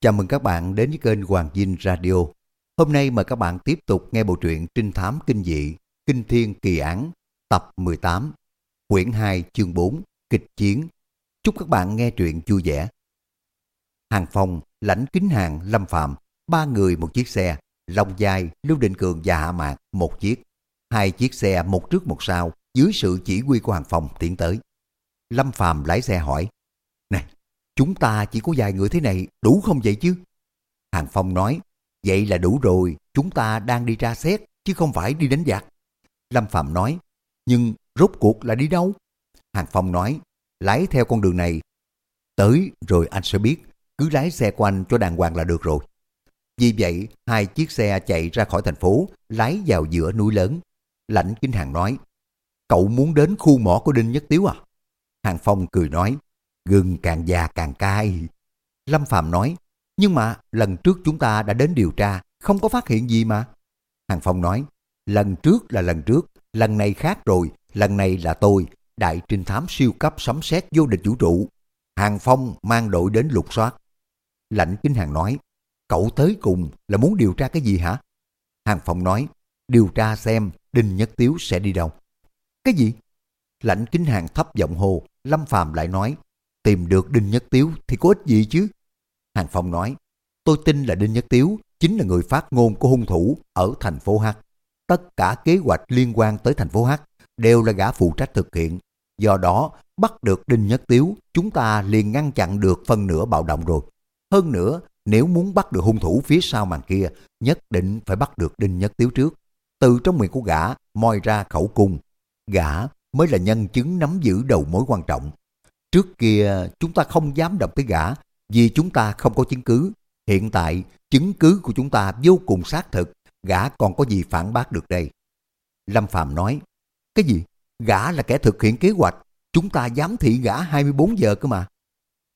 Chào mừng các bạn đến với kênh Hoàng Dinh Radio. Hôm nay mời các bạn tiếp tục nghe bộ truyện trinh thám kinh dị Kinh Thiên Kỳ Án tập 18, quyển 2 chương 4, kịch chiến. Chúc các bạn nghe truyện vui vẻ. Hàng Phong, Lãnh Kính Hàng, Lâm Phạm, ba người một chiếc xe, Long Giai, Lưu Định Cường và Hạ Mạc một chiếc. Hai chiếc xe một trước một sau dưới sự chỉ huy của Hàng Phong tiến tới. Lâm Phạm lái xe hỏi, chúng ta chỉ có vài người thế này đủ không vậy chứ? Hàng Phong nói, vậy là đủ rồi, chúng ta đang đi tra xét chứ không phải đi đánh giặc. Lâm Phạm nói, nhưng rốt cuộc là đi đâu? Hàng Phong nói, lái theo con đường này. Tới rồi anh sẽ biết, cứ lái xe của anh cho đàng hoàng là được rồi. Vì vậy, hai chiếc xe chạy ra khỏi thành phố, lái vào giữa núi lớn. Lãnh Kinh Hàng nói, cậu muốn đến khu mỏ của Đinh Nhất Tiếu à? Hàng Phong cười nói, gừng càng già càng cay. Lâm Phạm nói, nhưng mà lần trước chúng ta đã đến điều tra, không có phát hiện gì mà. Hàng Phong nói, lần trước là lần trước, lần này khác rồi, lần này là tôi, đại trinh thám siêu cấp sấm xét vô địch vũ trụ. Hàng Phong mang đội đến lục soát. Lãnh kinh Hàng nói, cậu tới cùng là muốn điều tra cái gì hả? Hàng Phong nói, điều tra xem Đinh Nhất Tiếu sẽ đi đâu. Cái gì? Lãnh kinh Hàng thấp giọng hồ, Lâm Phàm lại nói, tìm được Đinh Nhất Tiếu thì có ích gì chứ? Hàng Phong nói, tôi tin là Đinh Nhất Tiếu chính là người phát ngôn của hung thủ ở thành phố H. Tất cả kế hoạch liên quan tới thành phố H đều là gã phụ trách thực hiện. Do đó, bắt được Đinh Nhất Tiếu, chúng ta liền ngăn chặn được phân nửa bạo động rồi. Hơn nữa, nếu muốn bắt được hung thủ phía sau màn kia, nhất định phải bắt được Đinh Nhất Tiếu trước. Từ trong miệng của gã, moi ra khẩu cung. Gã mới là nhân chứng nắm giữ đầu mối quan trọng. Trước kia, chúng ta không dám động tới gã, vì chúng ta không có chứng cứ. Hiện tại, chứng cứ của chúng ta vô cùng xác thực, gã còn có gì phản bác được đây. Lâm Phạm nói, cái gì? Gã là kẻ thực hiện kế hoạch, chúng ta dám thị gã 24 giờ cơ mà.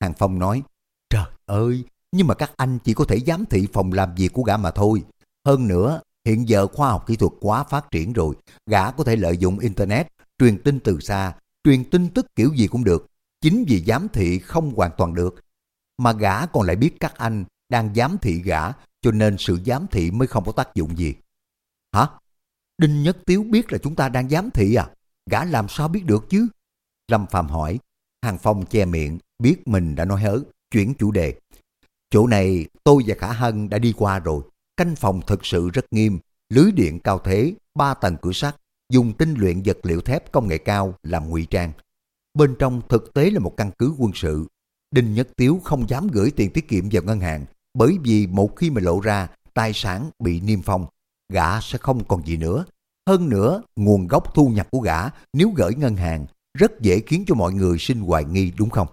Hàng Phong nói, trời ơi, nhưng mà các anh chỉ có thể giám thị phòng làm việc của gã mà thôi. Hơn nữa, hiện giờ khoa học kỹ thuật quá phát triển rồi, gã có thể lợi dụng Internet, truyền tin từ xa, truyền tin tức kiểu gì cũng được. Chính vì giám thị không hoàn toàn được, mà gã còn lại biết các anh đang giám thị gã, cho nên sự giám thị mới không có tác dụng gì. Hả? Đinh Nhất Tiếu biết là chúng ta đang giám thị à? Gã làm sao biết được chứ? Lâm Phạm hỏi, Hàng Phong che miệng, biết mình đã nói hớ, chuyển chủ đề. Chỗ này tôi và Khả Hân đã đi qua rồi. Canh phòng thật sự rất nghiêm, lưới điện cao thế, ba tầng cửa sắt, dùng tinh luyện vật liệu thép công nghệ cao làm ngụy trang. Bên trong thực tế là một căn cứ quân sự. Đinh Nhất Tiếu không dám gửi tiền tiết kiệm vào ngân hàng, bởi vì một khi mà lộ ra, tài sản bị niêm phong, gã sẽ không còn gì nữa. Hơn nữa, nguồn gốc thu nhập của gã nếu gửi ngân hàng rất dễ khiến cho mọi người sinh hoài nghi đúng không?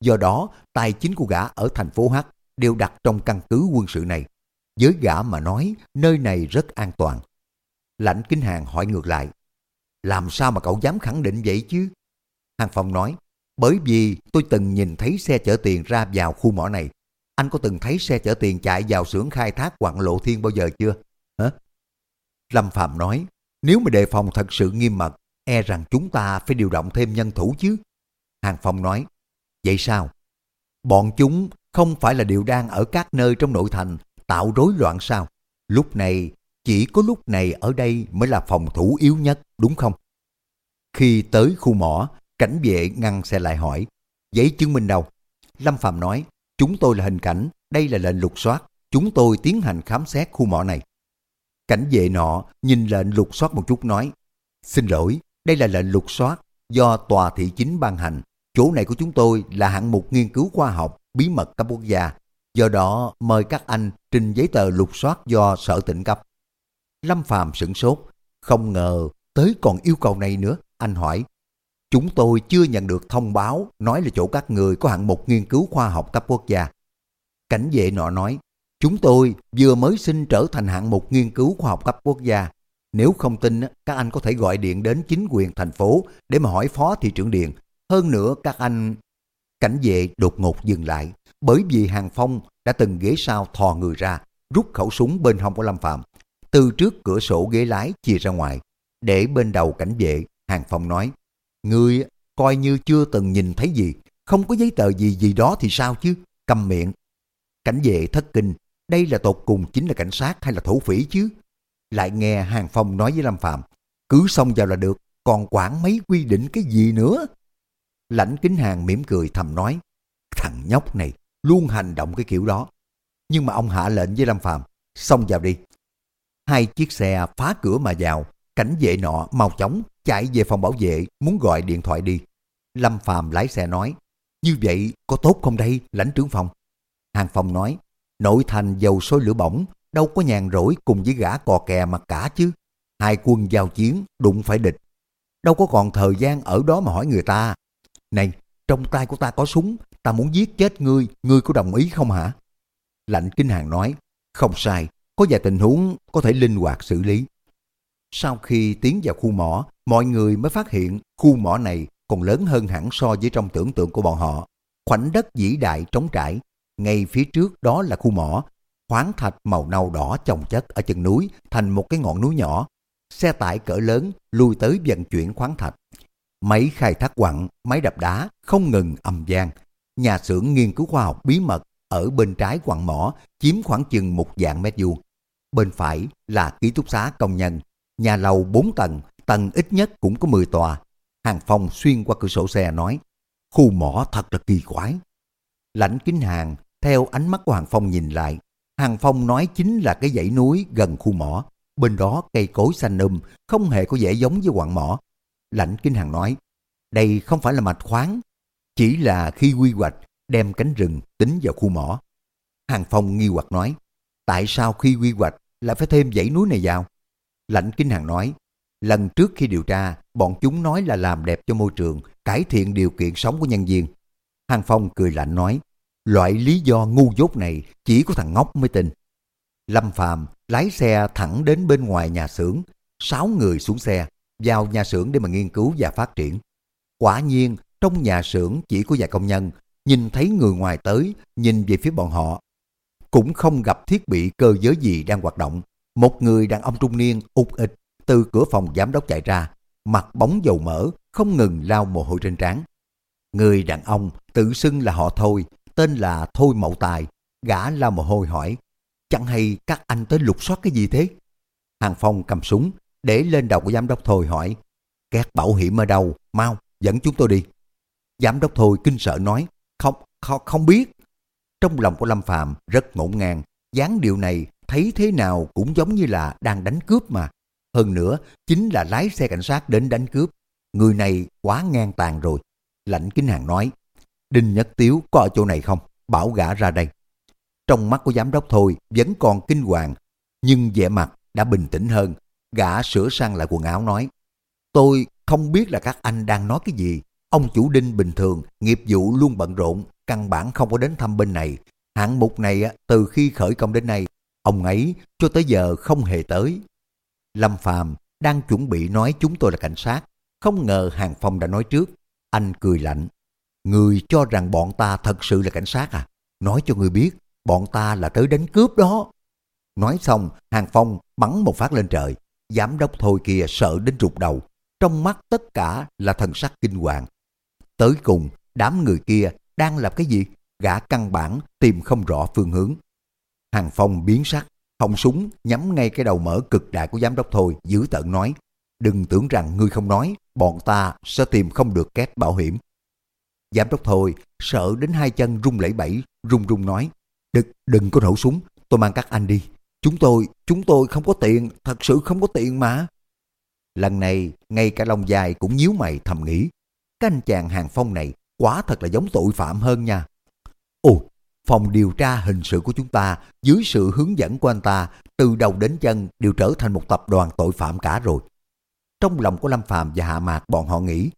Do đó, tài chính của gã ở thành phố H đều đặt trong căn cứ quân sự này. Với gã mà nói, nơi này rất an toàn. Lãnh Kinh Hàng hỏi ngược lại, làm sao mà cậu dám khẳng định vậy chứ? Hàng Phong nói, bởi vì tôi từng nhìn thấy xe chở tiền ra vào khu mỏ này. Anh có từng thấy xe chở tiền chạy vào xưởng khai thác quặng lộ thiên bao giờ chưa? Hả? Lâm Phạm nói, nếu mà đề phòng thật sự nghiêm mật, e rằng chúng ta phải điều động thêm nhân thủ chứ. Hàng Phong nói, vậy sao? Bọn chúng không phải là điều đang ở các nơi trong nội thành tạo rối loạn sao? Lúc này, chỉ có lúc này ở đây mới là phòng thủ yếu nhất, đúng không? Khi tới khu mỏ, cảnh vệ ngăn xe lại hỏi, giấy chứng minh đâu? Lâm Phạm nói, chúng tôi là hình cảnh, đây là lệnh lục soát, chúng tôi tiến hành khám xét khu mỏ này. Cảnh vệ nọ nhìn lệnh lục soát một chút nói, xin lỗi, đây là lệnh lục soát do tòa thị chính ban hành. Chỗ này của chúng tôi là hạng mục nghiên cứu khoa học bí mật cấp quốc gia. Do đó mời các anh trình giấy tờ lục soát do sở tỉnh cấp. Lâm Phàm sửng sốt, không ngờ tới còn yêu cầu này nữa. Anh hỏi, chúng tôi chưa nhận được thông báo nói là chỗ các người có hạng mục nghiên cứu khoa học cấp quốc gia. Cảnh vệ nọ nói, chúng tôi vừa mới xin trở thành hạng mục nghiên cứu khoa học cấp quốc gia. Nếu không tin, các anh có thể gọi điện đến chính quyền thành phố để mà hỏi phó thị trưởng điện. Hơn nữa, các anh Cảnh vệ đột ngột dừng lại, bởi vì Hàng Phong đã từng ghế sau thò người ra, rút khẩu súng bên hông của Lâm Phạm, từ trước cửa sổ ghế lái chia ra ngoài, để bên đầu cảnh vệ, Hàng Phong nói, Ngươi coi như chưa từng nhìn thấy gì, không có giấy tờ gì gì đó thì sao chứ, cầm miệng. cảnh vệ thất kinh, đây là tột cùng chính là cảnh sát hay là thổ phỉ chứ? Lại nghe Hàng Phong nói với Lâm Phạm, cứ xông vào là được, còn quản mấy quy định cái gì nữa? Lãnh kính hàng mỉm cười thầm nói, thằng nhóc này luôn hành động cái kiểu đó. Nhưng mà ông hạ lệnh với Lâm Phạm, xông vào đi. Hai chiếc xe phá cửa mà vào, cảnh vệ nọ mau chóng chạy về phòng bảo vệ muốn gọi điện thoại đi. Lâm phàm lái xe nói, như vậy có tốt không đây, lãnh trưởng phòng? Hàng phòng nói, nội thành dầu sôi lửa bỏng, đâu có nhàn rỗi cùng với gã cò kè mặt cả chứ. Hai quân giao chiến, đụng phải địch. Đâu có còn thời gian ở đó mà hỏi người ta. Này, trong tay của ta có súng, ta muốn giết chết ngươi, ngươi có đồng ý không hả? Lạnh Kinh Hàng nói, không sai, có vài tình huống có thể linh hoạt xử lý. Sau khi tiến vào khu mỏ, mọi người mới phát hiện khu mỏ này còn lớn hơn hẳn so với trong tưởng tượng của bọn họ. Khoảnh đất vĩ đại trống trải, ngay phía trước đó là khu mỏ, khoáng thạch màu nâu đỏ chồng chất ở chân núi thành một cái ngọn núi nhỏ. Xe tải cỡ lớn lui tới vận chuyển khoáng thạch. Máy khai thác quặng, máy đập đá không ngừng ầm vang. Nhà xưởng nghiên cứu khoa học bí mật ở bên trái quặng mỏ chiếm khoảng chừng một dạng mét vuông. Bên phải là ký túc xá công nhân, nhà lầu 4 tầng, tầng ít nhất cũng có 10 tòa. Hàng Phong xuyên qua cửa sổ xe nói, khu mỏ thật là kỳ quái. Lãnh kính hàng, theo ánh mắt của Hàng Phong nhìn lại, Hàng Phong nói chính là cái dãy núi gần khu mỏ. Bên đó cây cối xanh um, không hề có vẻ giống với quặng mỏ. Lãnh kính hàng nói, đây không phải là mạch khoáng, chỉ là khi quy hoạch đem cánh rừng tính vào khu mỏ. Hàng Phong nghi hoặc nói, tại sao khi quy hoạch lại phải thêm dãy núi này vào? Lãnh Kinh Hàng nói, lần trước khi điều tra, bọn chúng nói là làm đẹp cho môi trường, cải thiện điều kiện sống của nhân viên. Hàng Phong cười lạnh nói, loại lý do ngu dốt này chỉ có thằng ngốc mới tin. Lâm phạm lái xe thẳng đến bên ngoài nhà xưởng, sáu người xuống xe, vào nhà xưởng để mà nghiên cứu và phát triển. Quả nhiên, trong nhà xưởng chỉ có vài công nhân, nhìn thấy người ngoài tới, nhìn về phía bọn họ. Cũng không gặp thiết bị cơ giới gì đang hoạt động. Một người đàn ông trung niên ục ịch từ cửa phòng giám đốc chạy ra, mặt bóng dầu mỡ, không ngừng lao mồ hôi trên trán. Người đàn ông tự xưng là họ Thôi, tên là Thôi Mậu Tài, gã lao mồ hôi hỏi, chẳng hay các anh tới lục soát cái gì thế? Hàng Phong cầm súng, để lên đầu của giám đốc Thôi hỏi, các bảo hiểm ở đâu, mau, dẫn chúng tôi đi. Giám đốc Thôi kinh sợ nói, không, không, không biết. Trong lòng của Lâm Phạm rất ngổn ngang, dáng điều này thấy thế nào cũng giống như là đang đánh cướp mà. Hơn nữa, chính là lái xe cảnh sát đến đánh cướp. Người này quá ngang tàn rồi. Lãnh Kính Hàng nói, Đinh Nhất Tiếu có ở chỗ này không? Bảo gã ra đây. Trong mắt của giám đốc thôi vẫn còn kinh hoàng, nhưng vẻ mặt đã bình tĩnh hơn. Gã sửa sang lại quần áo nói, Tôi không biết là các anh đang nói cái gì. Ông chủ Đinh bình thường, nghiệp vụ luôn bận rộn, căn bản không có đến thăm bên này. Hạng mục này từ khi khởi công đến nay, ông ấy cho tới giờ không hề tới. Lâm Phàm đang chuẩn bị nói chúng tôi là cảnh sát, không ngờ Hàng Phong đã nói trước. Anh cười lạnh. Người cho rằng bọn ta thật sự là cảnh sát à? Nói cho người biết, bọn ta là tới đánh cướp đó. Nói xong, Hàng Phong bắn một phát lên trời. Giám đốc thôi kia sợ đến rụt đầu. Trong mắt tất cả là thần sắc kinh hoàng. Tới cùng, đám người kia đang làm cái gì? Gã căn bản tìm không rõ phương hướng. Hàng Phong biến sắc, họng súng nhắm ngay cái đầu mở cực đại của giám đốc thôi, giữ tận nói. Đừng tưởng rằng ngươi không nói, bọn ta sẽ tìm không được két bảo hiểm. Giám đốc thôi, sợ đến hai chân rung lẩy bẩy, rung rung nói. Đừng, đừng có nổ súng, tôi mang các anh đi. Chúng tôi, chúng tôi không có tiền, thật sự không có tiền mà. Lần này, ngay cả lòng dài cũng nhíu mày thầm nghĩ. Cái anh chàng hàng phong này quả thật là giống tội phạm hơn nha. Ồ, phòng điều tra hình sự của chúng ta dưới sự hướng dẫn của anh ta từ đầu đến chân đều trở thành một tập đoàn tội phạm cả rồi. Trong lòng của Lâm Phàm và Hạ Mạc bọn họ nghĩ,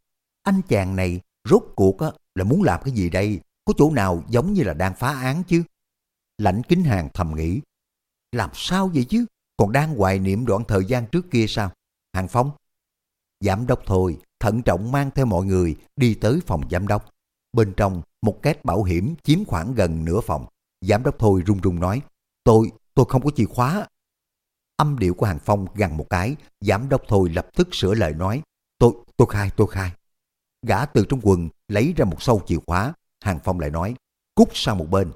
anh chàng này rốt cuộc á, là muốn làm cái gì đây? Có chỗ nào giống như là đang phá án chứ? Lãnh kính hàng thầm nghĩ, làm sao vậy chứ? Còn đang hoài niệm đoạn thời gian trước kia sao? Hàng Phong? Giám đốc thôi, thận trọng mang theo mọi người đi tới phòng giám đốc. Bên trong, một két bảo hiểm chiếm khoảng gần nửa phòng. Giám đốc thôi run run nói, tôi, tôi không có chìa khóa. Âm điệu của Hàng Phong gằn một cái, giám đốc thôi lập tức sửa lời nói, tôi, tôi khai, tôi khai. Gã từ trong quần lấy ra một sâu chìa khóa, Hàng Phong lại nói, cút sang một bên.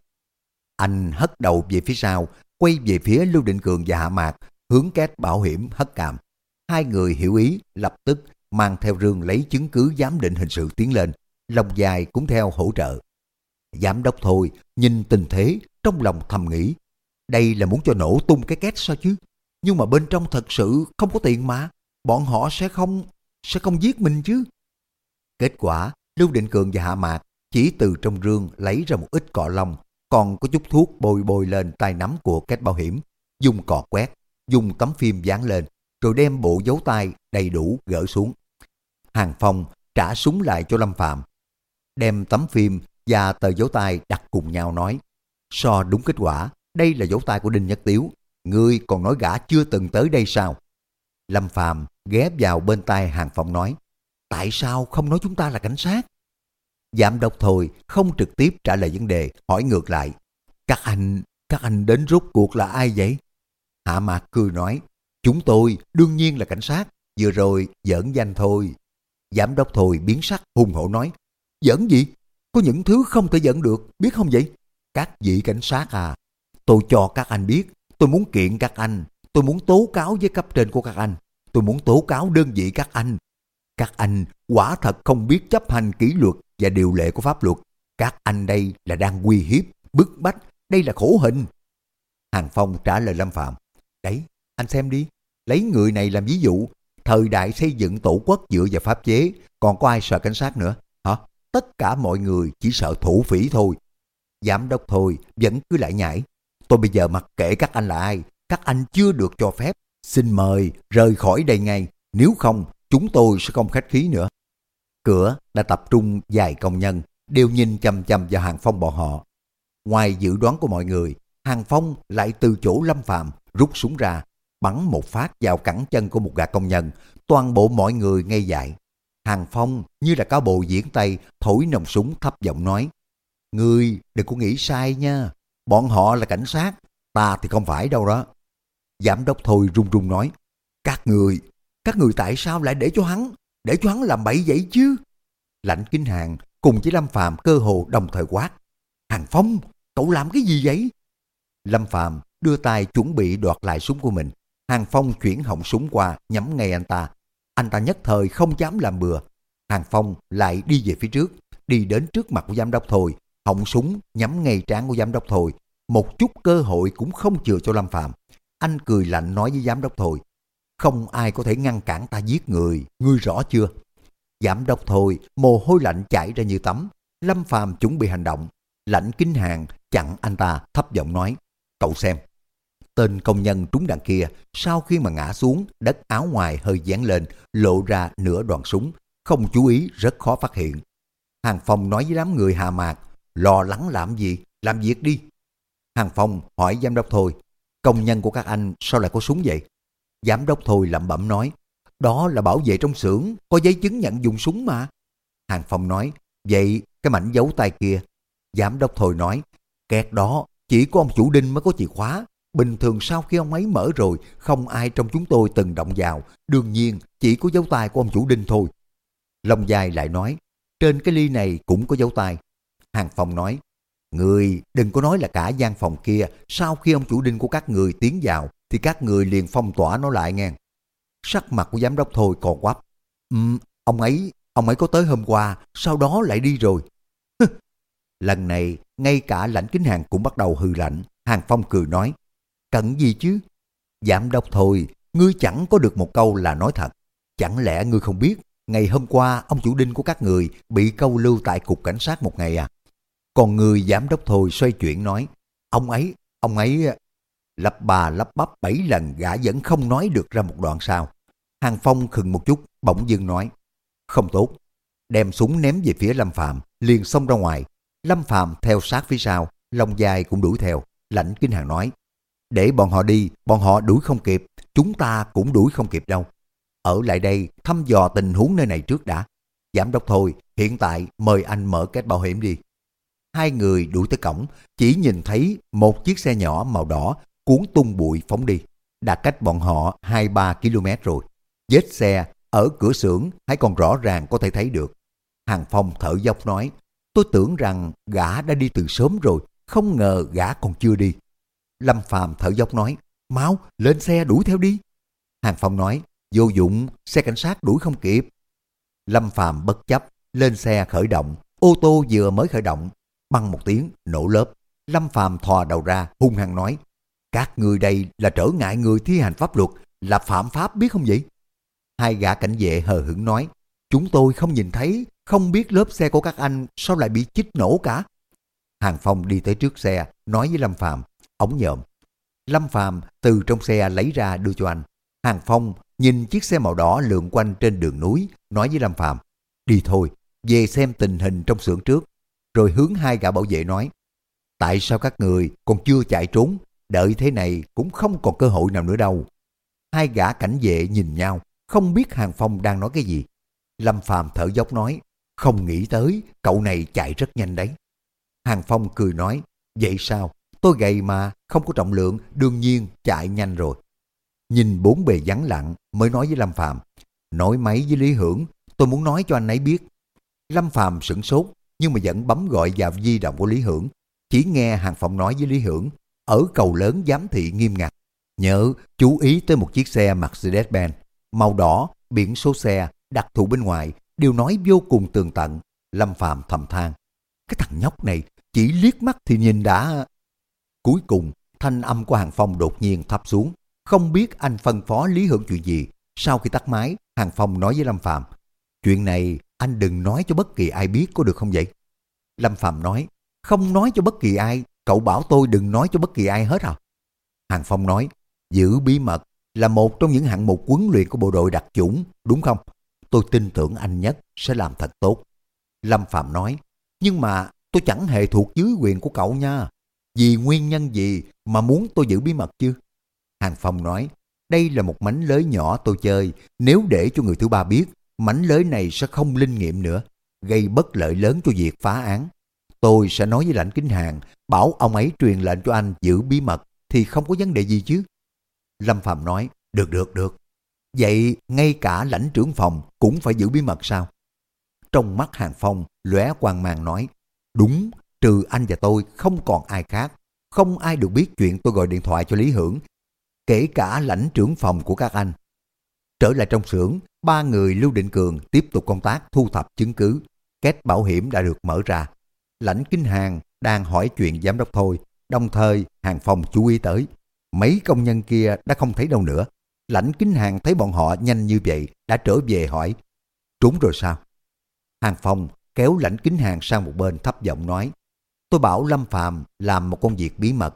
Anh hất đầu về phía sau, quay về phía Lưu Định Cường và Hạ Mạc, hướng két bảo hiểm hất càm. Hai người hiểu ý, lập tức mang theo rương lấy chứng cứ giám định hình sự tiến lên. Lòng dài cũng theo hỗ trợ. Giám đốc thôi, nhìn tình thế, trong lòng thầm nghĩ. Đây là muốn cho nổ tung cái két sao chứ? Nhưng mà bên trong thật sự không có tiền mà. Bọn họ sẽ không, sẽ không giết mình chứ. Kết quả, Lưu Định Cường và Hạ Mạc chỉ từ trong rương lấy ra một ít cọ lông, còn có chút thuốc bôi bôi lên tay nắm của két bảo hiểm, dùng cọ quét, dùng tấm phim dán lên, rồi đem bộ dấu tay đầy đủ gỡ xuống. Hàng Phong trả súng lại cho Lâm Phạm, đem tấm phim và tờ dấu tay đặt cùng nhau nói, so đúng kết quả, đây là dấu tay của Đinh Nhất Tiếu, ngươi còn nói gã chưa từng tới đây sao? Lâm Phạm ghé vào bên tai Hàng Phong nói, tại sao không nói chúng ta là cảnh sát? Giám đốc thôi không trực tiếp trả lời vấn đề, hỏi ngược lại. Các anh, các anh đến rút cuộc là ai vậy? Hạ Mạc cười nói, chúng tôi đương nhiên là cảnh sát, vừa rồi giỡn danh thôi. Giám đốc thôi biến sắc hùng hổ nói, giỡn gì? Có những thứ không thể giỡn được, biết không vậy? Các vị cảnh sát à, tôi cho các anh biết, tôi muốn kiện các anh, tôi muốn tố cáo với cấp trên của các anh, tôi muốn tố cáo đơn vị các anh. Các anh quả thật không biết chấp hành kỷ luật và điều lệ của pháp luật. Các anh đây là đang uy hiếp, bức bách, đây là khổ hình. Hàng Phong trả lời Lâm Phạm. Đấy, anh xem đi, lấy người này làm ví dụ, thời đại xây dựng tổ quốc dựa vào pháp chế, còn có ai sợ cảnh sát nữa. Tất cả mọi người chỉ sợ thủ phỉ thôi. Giám đốc thôi, vẫn cứ lại nhảy. Tôi bây giờ mặc kệ các anh là ai, các anh chưa được cho phép. Xin mời rời khỏi đây ngay, nếu không chúng tôi sẽ không khách khí nữa. Cửa đã tập trung vài công nhân, đều nhìn chăm chăm vào Hàng Phong bọn họ. Ngoài dự đoán của mọi người, Hàng Phong lại từ chỗ Lâm Phạm rút súng ra, bắn một phát vào cẳng chân của một gã công nhân, toàn bộ mọi người ngây dại. Hàng Phong như là cáo bộ diễn tay thổi nòng súng thấp giọng nói, Ngươi đừng có nghĩ sai nha, bọn họ là cảnh sát, ta thì không phải đâu đó. Giám đốc thôi run run nói, các người, các người tại sao lại để cho hắn, để cho hắn làm bậy vậy chứ? Lãnh Kinh Hàng cùng với Lâm Phạm cơ hồ đồng thời quát. Hàng Phong, cậu làm cái gì vậy? Lâm Phạm đưa tay chuẩn bị đoạt lại súng của mình. Hàng Phong chuyển họng súng qua nhắm ngay anh ta. Anh ta nhất thời không dám làm bừa. Hàng Phong lại đi về phía trước, đi đến trước mặt của giám đốc Thôi. Họng súng nhắm ngay trán của giám đốc Thôi. Một chút cơ hội cũng không chừa cho Lâm Phạm. Anh cười lạnh nói với giám đốc Thôi. Không ai có thể ngăn cản ta giết người, ngươi rõ chưa? Giám đốc thôi, mồ hôi lạnh chảy ra như tắm. Lâm Phạm chuẩn bị hành động. Lãnh kinh hàng chặn anh ta thấp giọng nói. Cậu xem. Tên công nhân trúng đạn kia, sau khi mà ngã xuống, đất áo ngoài hơi dán lên, lộ ra nửa đoạn súng. Không chú ý, rất khó phát hiện. Hàng Phong nói với đám người hạ mạc, lo lắng làm gì, làm việc đi. Hàng Phong hỏi giám đốc thôi, công nhân của các anh sao lại có súng vậy? Giám đốc thôi lẩm bẩm nói, đó là bảo vệ trong xưởng, có giấy chứng nhận dùng súng mà. Hàng Phong nói, vậy cái mảnh dấu tay kia. Giám đốc thôi nói, kẹt đó chỉ có ông chủ đinh mới có chìa khóa. Bình thường sau khi ông ấy mở rồi, không ai trong chúng tôi từng động vào. Đương nhiên, chỉ có dấu tay của ông chủ đinh thôi. Long dài lại nói, trên cái ly này cũng có dấu tay. Hàng phòng nói, Người đừng có nói là cả gian phòng kia, sau khi ông chủ đinh của các người tiến vào, thì các người liền phong tỏa nó lại nghe. Sắc mặt của giám đốc thôi còn quắp. Um, ông ấy, ông ấy có tới hôm qua, sau đó lại đi rồi. Lần này, ngay cả lãnh kính hàng cũng bắt đầu hư lạnh. Hàng Phong cười nói, cận gì chứ? Giám đốc thôi, ngươi chẳng có được một câu là nói thật. Chẳng lẽ ngươi không biết, ngày hôm qua ông chủ đinh của các người bị câu lưu tại cục cảnh sát một ngày à? Còn người giám đốc thôi xoay chuyển nói, ông ấy, ông ấy ờ, lắp bà lắp bắp bảy lần gã vẫn không nói được ra một đoạn sao? Hàng Phong khừng một chút, bỗng dưng nói, không tốt. Đem súng ném về phía Lâm Phạm, liền xông ra ngoài. Lâm Phạm theo sát phía sau, lông dài cũng đuổi theo. Lãnh Kinh Hàng nói, để bọn họ đi, bọn họ đuổi không kịp, chúng ta cũng đuổi không kịp đâu. Ở lại đây thăm dò tình huống nơi này trước đã. Giám đốc thôi, hiện tại mời anh mở kết bảo hiểm đi. Hai người đuổi tới cổng, chỉ nhìn thấy một chiếc xe nhỏ màu đỏ cuốn tung bụi phóng đi. Đã cách bọn họ 2-3 km rồi. Vết xe ở cửa xưởng hãy còn rõ ràng có thể thấy được. Hàng Phong thở dốc nói, tôi tưởng rằng gã đã đi từ sớm rồi, không ngờ gã còn chưa đi. Lâm Phàm thở dốc nói, Máu lên xe đuổi theo đi. Hàng Phong nói, vô dụng, xe cảnh sát đuổi không kịp. Lâm Phàm bất chấp, lên xe khởi động, ô tô vừa mới khởi động, băng một tiếng, nổ lớp. Lâm Phàm thò đầu ra, hung hăng nói, các người đây là trở ngại người thi hành pháp luật, là phạm pháp biết không vậy? Hai gã cảnh vệ hờ hững nói, chúng tôi không nhìn thấy, không biết lớp xe của các anh sao lại bị chích nổ cả. Hàng Phong đi tới trước xe, nói với Lâm Phạm ống nhòm. Lâm Phàm từ trong xe lấy ra đưa cho anh. Hàng Phong nhìn chiếc xe màu đỏ lượn quanh trên đường núi, nói với Lâm Phàm đi thôi, về xem tình hình trong xưởng trước. Rồi hướng hai gã bảo vệ nói, tại sao các người còn chưa chạy trốn, đợi thế này cũng không còn cơ hội nào nữa đâu. Hai gã cảnh vệ nhìn nhau, không biết Hàng Phong đang nói cái gì. Lâm Phàm thở dốc nói, không nghĩ tới, cậu này chạy rất nhanh đấy. Hàng Phong cười nói, vậy sao, tôi gầy mà, không có trọng lượng, đương nhiên chạy nhanh rồi. Nhìn bốn bề vắng lặng mới nói với Lâm phạm nói máy với Lý Hưởng, tôi muốn nói cho anh ấy biết. Lâm phạm sửng sốt, nhưng mà vẫn bấm gọi vào di động của Lý Hưởng. Chỉ nghe Hàng phòng nói với Lý Hưởng, ở cầu lớn giám thị nghiêm ngặt. Nhớ chú ý tới một chiếc xe Mercedes-Benz, màu đỏ, biển số xe, đặc thù bên ngoài, đều nói vô cùng tường tận. Lâm phạm thầm than, cái thằng nhóc này chỉ liếc mắt thì nhìn đã... Cuối cùng, thanh âm của Hàng Phong đột nhiên thấp xuống. Không biết anh phân phó Lý Hưởng chuyện gì. Sau khi tắt máy, Hàng Phong nói với Lâm Phạm, chuyện này anh đừng nói cho bất kỳ ai biết có được không vậy? Lâm Phạm nói, không nói cho bất kỳ ai, cậu bảo tôi đừng nói cho bất kỳ ai hết à? Hàng Phong nói, giữ bí mật là một trong những hạng mục huấn luyện của bộ đội đặc chủng, đúng không? Tôi tin tưởng anh nhất sẽ làm thật tốt. Lâm Phạm nói, nhưng mà tôi chẳng hề thuộc dưới quyền của cậu nha. Vì nguyên nhân gì mà muốn tôi giữ bí mật chứ? Hàng Phong nói, đây là một mảnh lưới nhỏ tôi chơi, nếu để cho người thứ ba biết, mảnh lưới này sẽ không linh nghiệm nữa, gây bất lợi lớn cho việc phá án. Tôi sẽ nói với lãnh kính hàng, bảo ông ấy truyền lệnh cho anh giữ bí mật, thì không có vấn đề gì chứ. Lâm Phạm nói, được được được. Vậy ngay cả lãnh trưởng phòng cũng phải giữ bí mật sao? Trong mắt Hàng Phong, lóe quang mang nói, đúng, trừ anh và tôi không còn ai khác. Không ai được biết chuyện tôi gọi điện thoại cho Lý Hưởng kể cả lãnh trưởng phòng của các anh. Trở lại trong xưởng, ba người Lưu Định Cường tiếp tục công tác thu thập chứng cứ. kết bảo hiểm đã được mở ra. Lãnh Kinh Hàng đang hỏi chuyện giám đốc thôi, đồng thời Hàng phòng chú ý tới. Mấy công nhân kia đã không thấy đâu nữa. Lãnh Kinh Hàng thấy bọn họ nhanh như vậy, đã trở về hỏi, trúng rồi sao? Hàng phòng kéo lãnh kính hàng sang một bên thấp giọng nói, tôi bảo Lâm Phạm làm một công việc bí mật,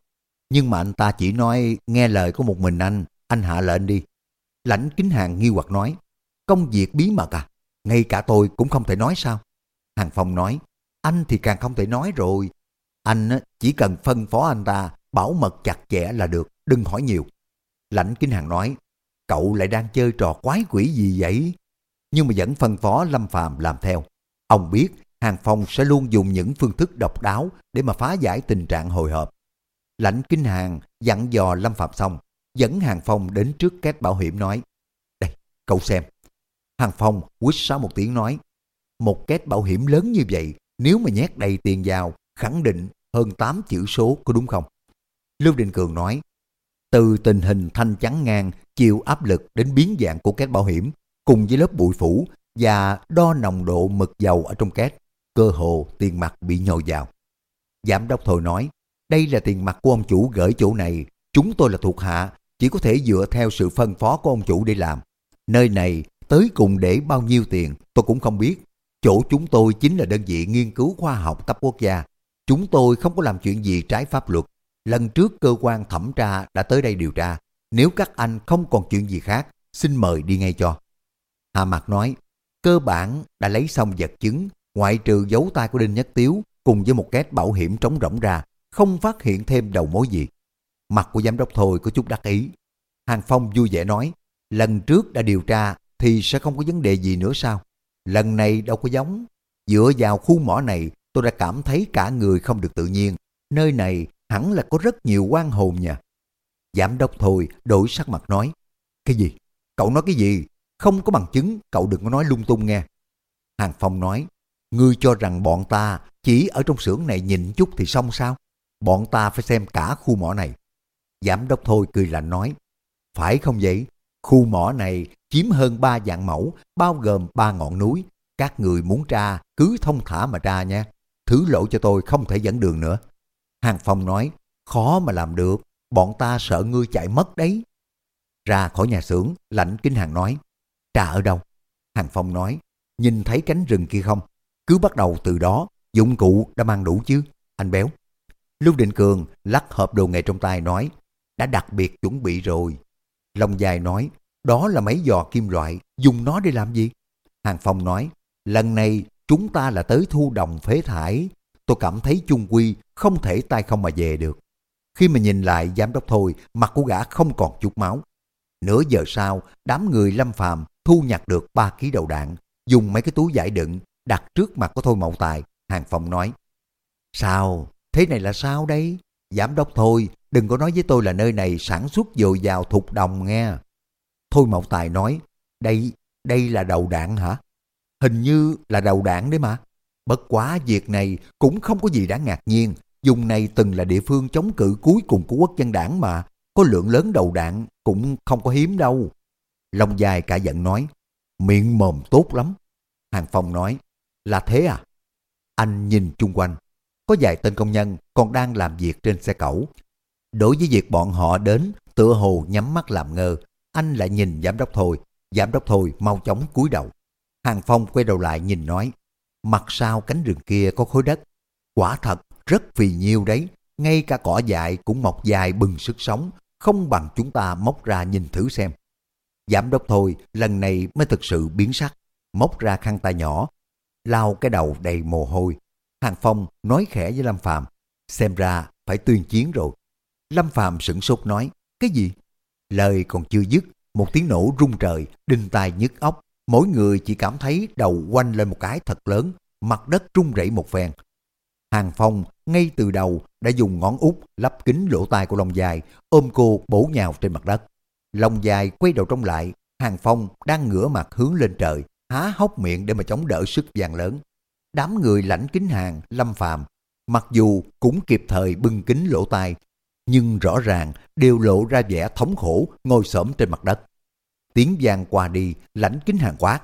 nhưng mà anh ta chỉ nói nghe lời của một mình anh, anh hạ lệnh đi. Lãnh kính hàng nghi hoặc nói, công việc bí mật à, ngay cả tôi cũng không thể nói sao. Hàng Phong nói, anh thì càng không thể nói rồi. Anh chỉ cần phân phó anh ta bảo mật chặt chẽ là được, đừng hỏi nhiều. Lãnh kính hàng nói, cậu lại đang chơi trò quái quỷ gì vậy? Nhưng mà vẫn phân phó Lâm Phàm làm theo. Ông biết Hàng Phong sẽ luôn dùng những phương thức độc đáo để mà phá giải tình trạng hồi hộp. Lãnh Kinh Hàng dặn dò Lâm Phạm xong, dẫn Hàng Phong đến trước két bảo hiểm nói, Đây, cậu xem. Hàng Phong quýt sáu một tiếng nói, một két bảo hiểm lớn như vậy, nếu mà nhét đầy tiền vào, khẳng định hơn 8 chữ số có đúng không? Lưu Đình Cường nói, từ tình hình thanh trắng ngang, chịu áp lực đến biến dạng của két bảo hiểm, cùng với lớp bụi phủ và đo nồng độ mực dầu ở trong két, cơ hồ tiền mặt bị nhồi vào. Giám đốc thôi nói, đây là tiền mặt của ông chủ gửi chỗ này, chúng tôi là thuộc hạ, chỉ có thể dựa theo sự phân phó của ông chủ để làm. Nơi này tới cùng để bao nhiêu tiền tôi cũng không biết. Chỗ chúng tôi chính là đơn vị nghiên cứu khoa học cấp quốc gia. Chúng tôi không có làm chuyện gì trái pháp luật. Lần trước cơ quan thẩm tra đã tới đây điều tra. Nếu các anh không còn chuyện gì khác, xin mời đi ngay cho. Hà Mạc nói, cơ bản đã lấy xong vật chứng, ngoại trừ dấu tay của Đinh Nhất Tiếu cùng với một két bảo hiểm trống rỗng ra, không phát hiện thêm đầu mối gì. Mặt của giám đốc thôi có chút đắc ý. Hàng Phong vui vẻ nói, lần trước đã điều tra thì sẽ không có vấn đề gì nữa sao? Lần này đâu có giống. Dựa vào khu mỏ này tôi đã cảm thấy cả người không được tự nhiên. Nơi này hẳn là có rất nhiều quan hồn nha. Giám đốc thôi đổi sắc mặt nói, cái gì? Cậu nói cái gì? Không có bằng chứng, cậu đừng có nói lung tung nghe. Hàng Phong nói, ngươi cho rằng bọn ta chỉ ở trong xưởng này nhìn chút thì xong sao? bọn ta phải xem cả khu mỏ này. Giám đốc thôi cười lạnh nói, phải không vậy? Khu mỏ này chiếm hơn 3 dạng mẫu, bao gồm 3 ngọn núi. Các người muốn tra, cứ thông thả mà tra nha. Thứ lỗi cho tôi không thể dẫn đường nữa. Hàng Phong nói, khó mà làm được, bọn ta sợ ngươi chạy mất đấy. Ra khỏi nhà xưởng, lãnh kinh hàng nói, trà ở đâu? Hàng Phong nói, nhìn thấy cánh rừng kia không? Cứ bắt đầu từ đó, dụng cụ đã mang đủ chứ, anh béo. Lưu Định Cường lắc hộp đồ nghề trong tay nói, đã đặc biệt chuẩn bị rồi. Long dài nói, đó là mấy giò kim loại, dùng nó để làm gì? Hàng Phong nói, lần này chúng ta là tới thu đồng phế thải. Tôi cảm thấy chung quy không thể tay không mà về được. Khi mà nhìn lại giám đốc thôi, mặt của gã không còn chút máu. Nửa giờ sau, đám người lâm phàm thu nhặt được 3 ký đầu đạn, dùng mấy cái túi giải đựng, đặt trước mặt của Thôi Mậu Tài. Hàng Phong nói, Sao? Thế này là sao đấy? Giám đốc thôi, đừng có nói với tôi là nơi này sản xuất dồi dào thục đồng nghe. Thôi Mậu Tài nói, đây, đây là đầu đạn hả? Hình như là đầu đạn đấy mà. Bất quá việc này cũng không có gì đáng ngạc nhiên. Dùng này từng là địa phương chống cự cuối cùng của quốc dân đảng mà. Có lượng lớn đầu đạn cũng không có hiếm đâu. Long dài cả giận nói, miệng mồm tốt lắm. Hàng Phong nói, là thế à? Anh nhìn chung quanh, có vài tên công nhân còn đang làm việc trên xe cẩu. Đối với việc bọn họ đến, tựa hồ nhắm mắt làm ngơ, anh lại nhìn giám đốc thôi, giám đốc thôi mau chóng cúi đầu. Hàng Phong quay đầu lại nhìn nói, mặt sau cánh rừng kia có khối đất, quả thật rất phì nhiêu đấy, ngay cả cỏ dại cũng mọc dài bừng sức sống, không bằng chúng ta móc ra nhìn thử xem. Giám đốc thôi, lần này mới thực sự biến sắc, móc ra khăn tay nhỏ, lau cái đầu đầy mồ hôi. Hàng Phong nói khẽ với Lâm Phạm, xem ra phải tuyên chiến rồi. Lâm Phạm sửng sốt nói, cái gì? Lời còn chưa dứt, một tiếng nổ rung trời, đinh tai nhức óc. Mỗi người chỉ cảm thấy đầu quanh lên một cái thật lớn, mặt đất rung rẩy một phen. Hàng Phong ngay từ đầu đã dùng ngón út lắp kính lỗ tai của Long Dài, ôm cô bổ nhào trên mặt đất. Long Dài quay đầu trông lại, Hàng Phong đang ngửa mặt hướng lên trời, há hốc miệng để mà chống đỡ sức vàng lớn. Đám người lãnh kính hàng, lâm phàm, mặc dù cũng kịp thời bưng kính lỗ tai, nhưng rõ ràng đều lộ ra vẻ thống khổ ngồi xổm trên mặt đất. Tiếng vang qua đi, lãnh kính hàng quát.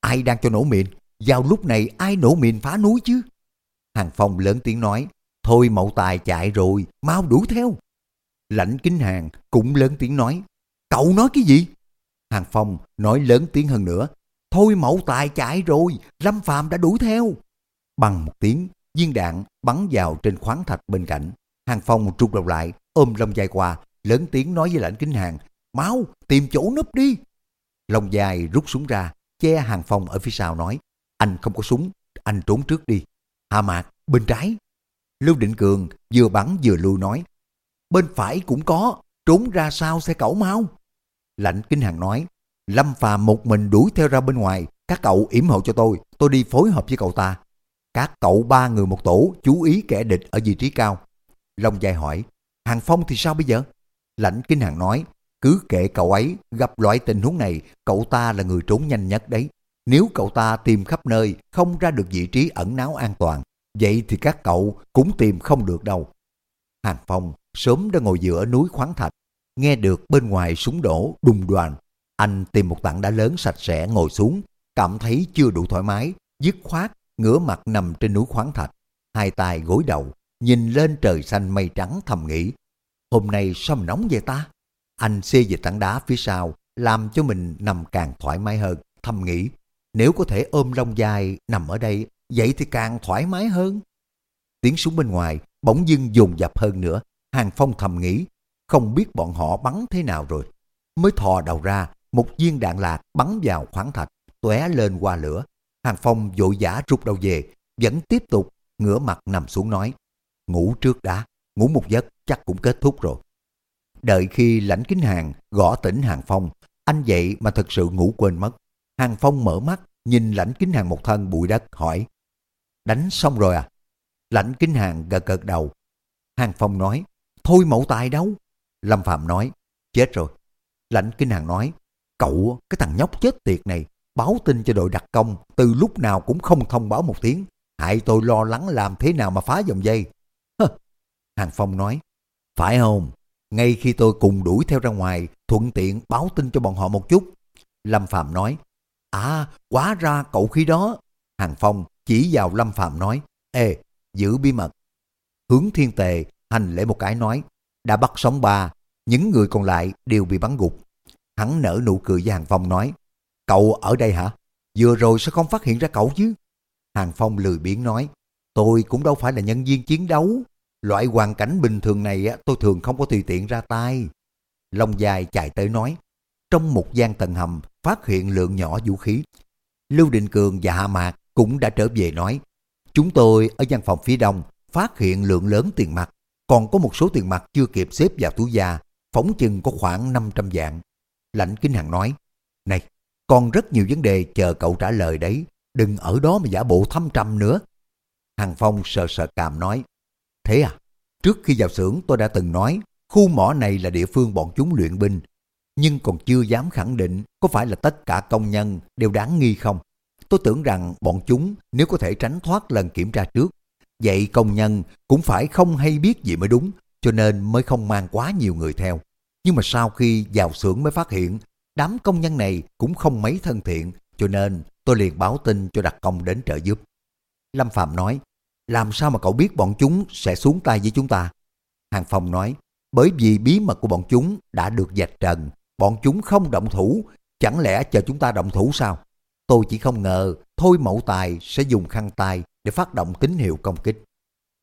Ai đang cho nổ mìn? Vào lúc này ai nổ mìn phá núi chứ? Hàng Phong lớn tiếng nói, thôi mậu tài chạy rồi, mau đuổi theo. Lãnh kính hàng cũng lớn tiếng nói, cậu nói cái gì? Hàng Phong nói lớn tiếng hơn nữa, thôi mậu tài chạy rồi, Lâm Phạm đã đuổi theo. Bằng một tiếng, viên đạn bắn vào trên khoáng thạch bên cạnh. Hàng Phong trục đầu lại, ôm lông dài qua, lớn tiếng nói với lãnh kính hàng, mau tìm chỗ núp đi. Lông dài rút súng ra, che Hàng Phong ở phía sau nói, anh không có súng, anh trốn trước đi. Hà Mạc, bên trái. Lưu Định Cường vừa bắn vừa lui nói, bên phải cũng có, trốn ra sau xe cẩu mau. Lãnh Kinh Hàng nói, Lâm Phàm một mình đuổi theo ra bên ngoài, các cậu yểm hộ cho tôi, tôi đi phối hợp với cậu ta. Các cậu ba người một tổ, chú ý kẻ địch ở vị trí cao. Long dài hỏi, Hàng Phong thì sao bây giờ? Lãnh Kinh Hàng nói, cứ kệ cậu ấy, gặp loại tình huống này, cậu ta là người trốn nhanh nhất đấy. Nếu cậu ta tìm khắp nơi, không ra được vị trí ẩn náu an toàn, vậy thì các cậu cũng tìm không được đâu. Hàng Phong sớm đã ngồi giữa núi khoáng thạch, nghe được bên ngoài súng đổ đùng đoàn. Anh tìm một tảng đá lớn sạch sẽ ngồi xuống, cảm thấy chưa đủ thoải mái, dứt khoát, ngửa mặt nằm trên núi khoáng thạch, hai tay gối đầu, nhìn lên trời xanh mây trắng thầm nghĩ, hôm nay sao mà nóng vậy ta? Anh xê về tảng đá phía sau, làm cho mình nằm càng thoải mái hơn, thầm nghĩ, nếu có thể ôm lông dài nằm ở đây, vậy thì càng thoải mái hơn. Tiếng súng bên ngoài bỗng dưng dồn dập hơn nữa, Hàng Phong thầm nghĩ, không biết bọn họ bắn thế nào rồi. Mới thò đầu ra, một viên đạn lạc bắn vào khoáng thạch, tóe lên qua lửa. Hàng Phong vội vã rút đầu về, vẫn tiếp tục ngửa mặt nằm xuống nói, ngủ trước đã, ngủ một giấc chắc cũng kết thúc rồi. Đợi khi lãnh kính hàng gõ tỉnh Hàng Phong, anh dậy mà thật sự ngủ quên mất. Hàng Phong mở mắt, nhìn lãnh kính hàng một thân bụi đất, hỏi, đánh xong rồi à? Lãnh kính hàng gật gật đầu. Hàng Phong nói, thôi mẫu tài đâu? Lâm Phạm nói, chết rồi. Lãnh kính hàng nói, cậu, cái thằng nhóc chết tiệt này, báo tin cho đội đặc công, từ lúc nào cũng không thông báo một tiếng. Hại tôi lo lắng làm thế nào mà phá dòng dây. Hơ, Hàng Phong nói, phải không? Ngay khi tôi cùng đuổi theo ra ngoài, thuận tiện báo tin cho bọn họ một chút. Lâm Phạm nói, à, quá ra cậu khi đó. Hàng Phong chỉ vào Lâm Phạm nói, ê, giữ bí mật. Hướng thiên tề hành lễ một cái nói, đã bắt sống ba, những người còn lại đều bị bắn gục. Hắn nở nụ cười với Hàng Phong nói, cậu ở đây hả? Vừa rồi sao không phát hiện ra cậu chứ? Hàng Phong lười biếng nói, tôi cũng đâu phải là nhân viên chiến đấu. Loại hoàn cảnh bình thường này tôi thường không có tùy tiện ra tay. Long dài chạy tới nói, trong một gian tầng hầm phát hiện lượng nhỏ vũ khí. Lưu Định Cường và Hạ Mạc cũng đã trở về nói, chúng tôi ở gian phòng phía đông phát hiện lượng lớn tiền mặt, còn có một số tiền mặt chưa kịp xếp vào túi da, phóng chừng có khoảng 500 vạn. Lãnh Kính Hằng nói, này, còn rất nhiều vấn đề chờ cậu trả lời đấy, đừng ở đó mà giả bộ thăm trầm nữa. Hàng Phong sờ sờ càm nói, thế à, trước khi vào xưởng tôi đã từng nói, khu mỏ này là địa phương bọn chúng luyện binh, nhưng còn chưa dám khẳng định có phải là tất cả công nhân đều đáng nghi không. Tôi tưởng rằng bọn chúng nếu có thể tránh thoát lần kiểm tra trước, vậy công nhân cũng phải không hay biết gì mới đúng, cho nên mới không mang quá nhiều người theo. Nhưng mà sau khi vào xưởng mới phát hiện, đám công nhân này cũng không mấy thân thiện, cho nên tôi liền báo tin cho đặc công đến trợ giúp. Lâm Phạm nói, làm sao mà cậu biết bọn chúng sẽ xuống tay với chúng ta? Hàng Phong nói, bởi vì bí mật của bọn chúng đã được dạch trần, bọn chúng không động thủ, chẳng lẽ chờ chúng ta động thủ sao? Tôi chỉ không ngờ Thôi Mậu Tài sẽ dùng khăn tay để phát động tín hiệu công kích.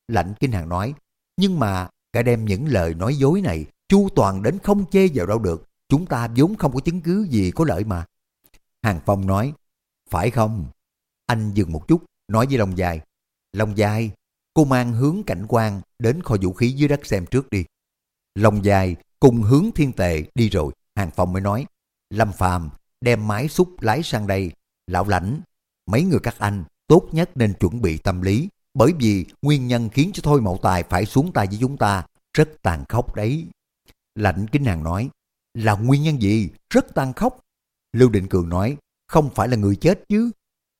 Lãnh Kinh Hàng nói, nhưng mà cả đem những lời nói dối này chu toàn đến không chê vào đâu được, chúng ta vốn không có chứng cứ gì có lợi mà. Hàng Phong nói, phải không? Anh dừng một chút, nói với Long Dài, Long Dài, cô mang hướng cảnh quan đến kho vũ khí dưới đất xem trước đi. Long Dài cùng hướng thiên tệ đi rồi, Hàng Phong mới nói, Lâm Phàm đem máy xúc lái sang đây, lão lãnh, mấy người các anh tốt nhất nên chuẩn bị tâm lý, bởi vì nguyên nhân khiến cho Thôi Mậu Tài phải xuống tay với chúng ta rất tàn khốc đấy. Lạnh kính nàng nói, là nguyên nhân gì? Rất tan khóc Lưu Định Cường nói, không phải là người chết chứ.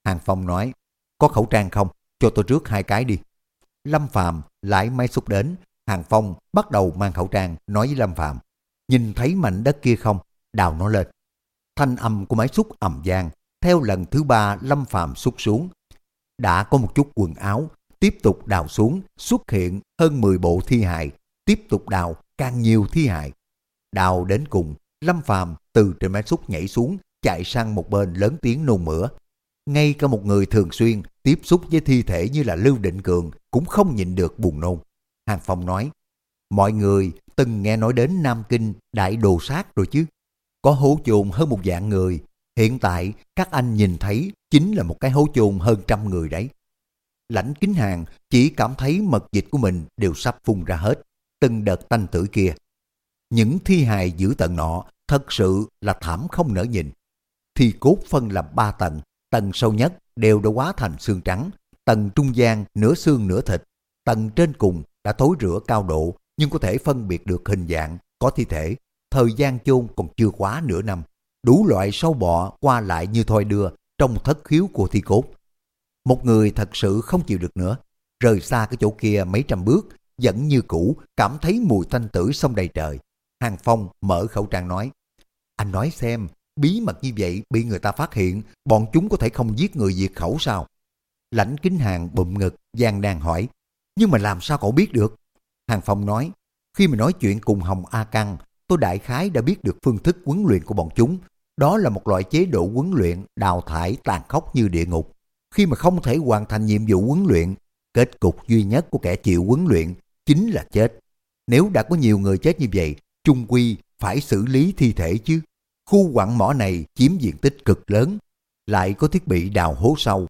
Hàng Phong nói, có khẩu trang không? Cho tôi trước hai cái đi. Lâm Phạm lại máy xúc đến, Hàng Phong bắt đầu mang khẩu trang nói với Lâm Phạm, nhìn thấy mảnh đất kia không? Đào nó lên. Thanh âm của máy xúc ầm vang, theo lần thứ ba Lâm Phạm xúc xuống. Đã có một chút quần áo, tiếp tục đào xuống, xuất hiện hơn 10 bộ thi hài, tiếp tục đào càng nhiều thi hài. Đào đến cùng, Lâm Phàm từ trên máy xúc nhảy xuống, chạy sang một bên lớn tiếng nôn mửa. Ngay cả một người thường xuyên tiếp xúc với thi thể như là Lưu Định Cường cũng không nhịn được buồn nôn. Hàng Phong nói, mọi người từng nghe nói đến Nam Kinh đại đồ sát rồi chứ. Có hố chôn hơn một dạng người, hiện tại các anh nhìn thấy chính là một cái hố chôn hơn trăm người đấy. Lãnh kính hàng chỉ cảm thấy mật dịch của mình đều sắp phun ra hết, từng đợt tanh tử kia. Những thi hài giữ tận nọ thật sự là thảm không nỡ nhìn. Thi cốt phân làm ba tầng, tầng sâu nhất đều đã hóa thành xương trắng, tầng trung gian nửa xương nửa thịt, tầng trên cùng đã thối rửa cao độ nhưng có thể phân biệt được hình dạng, có thi thể. Thời gian chôn còn chưa quá nửa năm. Đủ loại sâu bọ qua lại như thoi đưa trong thất khiếu của thi cốt. Một người thật sự không chịu được nữa, rời xa cái chỗ kia mấy trăm bước, vẫn như cũ cảm thấy mùi thanh tử sông đầy trời. Hàng Phong mở khẩu trang nói, anh nói xem, bí mật như vậy bị người ta phát hiện, bọn chúng có thể không giết người diệt khẩu sao? Lãnh kính hàng bụm ngực, gian đang hỏi, nhưng mà làm sao cậu biết được? Hàng Phong nói, khi mà nói chuyện cùng Hồng A Căng, tôi đại khái đã biết được phương thức huấn luyện của bọn chúng. Đó là một loại chế độ huấn luyện đào thải tàn khốc như địa ngục. Khi mà không thể hoàn thành nhiệm vụ huấn luyện, kết cục duy nhất của kẻ chịu huấn luyện chính là chết. Nếu đã có nhiều người chết như vậy, chung quy phải xử lý thi thể chứ. Khu quặng mỏ này chiếm diện tích cực lớn, lại có thiết bị đào hố sâu.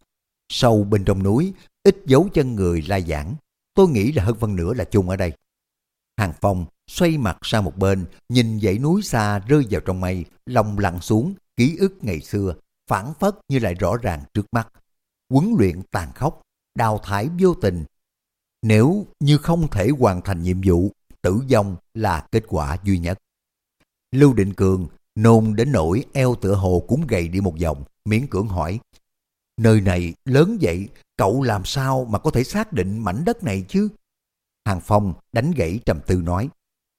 Sâu bên trong núi, ít dấu chân người lai giảng. Tôi nghĩ là hơn phân nửa là chung ở đây. Hàng Phong xoay mặt sang một bên, nhìn dãy núi xa rơi vào trong mây, lòng lặng xuống, ký ức ngày xưa, phản phất như lại rõ ràng trước mắt. quấn luyện tàn khốc, đào thải vô tình. Nếu như không thể hoàn thành nhiệm vụ, tử vong là kết quả duy nhất. Lưu Định Cường nôn đến nỗi eo tựa hồ cũng gầy đi một vòng, miễn cưỡng hỏi. Nơi này lớn vậy, cậu làm sao mà có thể xác định mảnh đất này chứ? Hàng Phong đánh gãy trầm tư nói,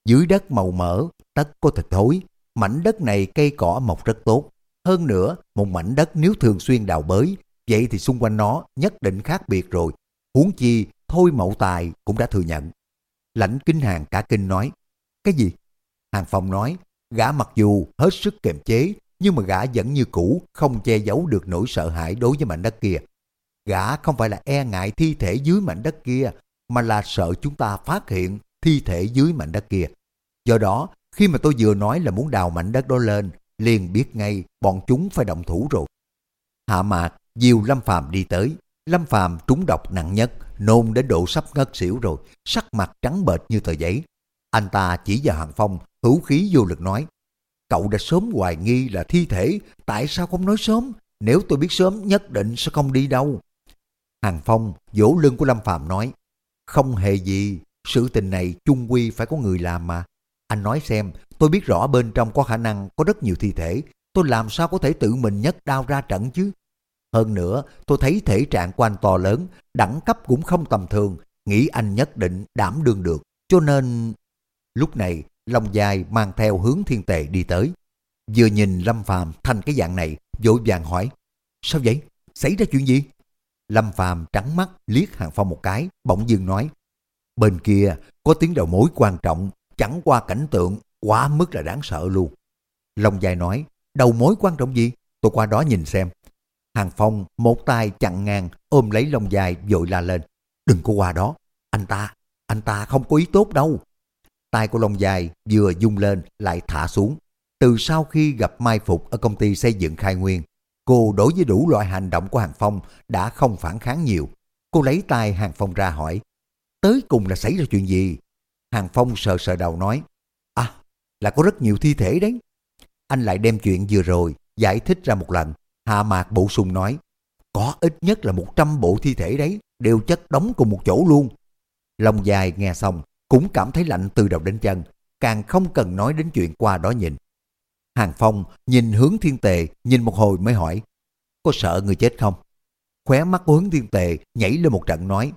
dưới đất màu mỡ, tất có thịt thối, mảnh đất này cây cỏ mọc rất tốt. Hơn nữa, một mảnh đất nếu thường xuyên đào bới, vậy thì xung quanh nó nhất định khác biệt rồi. Huống chi, thôi mậu tài cũng đã thừa nhận. Lãnh kinh hàng cả kinh nói, cái gì? Hàng Phong nói, gã mặc dù hết sức kềm chế, nhưng mà gã vẫn như cũ, không che giấu được nỗi sợ hãi đối với mảnh đất kia. Gã không phải là e ngại thi thể dưới mảnh đất kia, mà là sợ chúng ta phát hiện thi thể dưới mảnh đất kia. Do đó, khi mà tôi vừa nói là muốn đào mảnh đất đó lên, liền biết ngay bọn chúng phải động thủ rồi. Hạ mạc, diều Lâm Phàm đi tới. Lâm Phàm trúng độc nặng nhất, nôn đến độ sắp ngất xỉu rồi, sắc mặt trắng bệch như tờ giấy. Anh ta chỉ vào Hàng Phong, hữu khí vô lực nói, cậu đã sớm hoài nghi là thi thể, tại sao không nói sớm? Nếu tôi biết sớm nhất định sẽ không đi đâu. Hàng Phong vỗ lưng của Lâm phạm nói, không hề gì, sự tình này chung quy phải có người làm mà. Anh nói xem, tôi biết rõ bên trong có khả năng có rất nhiều thi thể, tôi làm sao có thể tự mình nhất đao ra trận chứ? Hơn nữa, tôi thấy thể trạng của anh to lớn, đẳng cấp cũng không tầm thường, nghĩ anh nhất định đảm đương được, cho nên... Lúc này, Long dài mang theo hướng thiên tề đi tới. Vừa nhìn Lâm Phàm thành cái dạng này, vội vàng hỏi, sao vậy? Xảy ra chuyện gì? Lâm Phàm trắng mắt liếc Hàng Phong một cái, bỗng dưng nói, bên kia có tiếng đầu mối quan trọng, chẳng qua cảnh tượng quá mức là đáng sợ luôn. Long dài nói, đầu mối quan trọng gì? Tôi qua đó nhìn xem. Hàng Phong một tay chặn ngang ôm lấy lông dài vội la lên. Đừng có qua đó. Anh ta, anh ta không có ý tốt đâu. Tay của lông dài vừa dung lên lại thả xuống. Từ sau khi gặp mai phục ở công ty xây dựng khai nguyên, cô đối với đủ loại hành động của Hàng Phong đã không phản kháng nhiều. Cô lấy tay Hàng Phong ra hỏi, tới cùng là xảy ra chuyện gì? Hàng Phong sờ sờ đầu nói, à, là có rất nhiều thi thể đấy. Anh lại đem chuyện vừa rồi giải thích ra một lần. Hạ Mạc bổ sung nói, có ít nhất là 100 bộ thi thể đấy, đều chất đóng cùng một chỗ luôn. Lòng dài nghe xong, cũng cảm thấy lạnh từ đầu đến chân, càng không cần nói đến chuyện qua đó nhìn. Hàng Phong nhìn hướng thiên tề, nhìn một hồi mới hỏi, có sợ người chết không? Khóe mắt của hướng thiên tề nhảy lên một trận nói,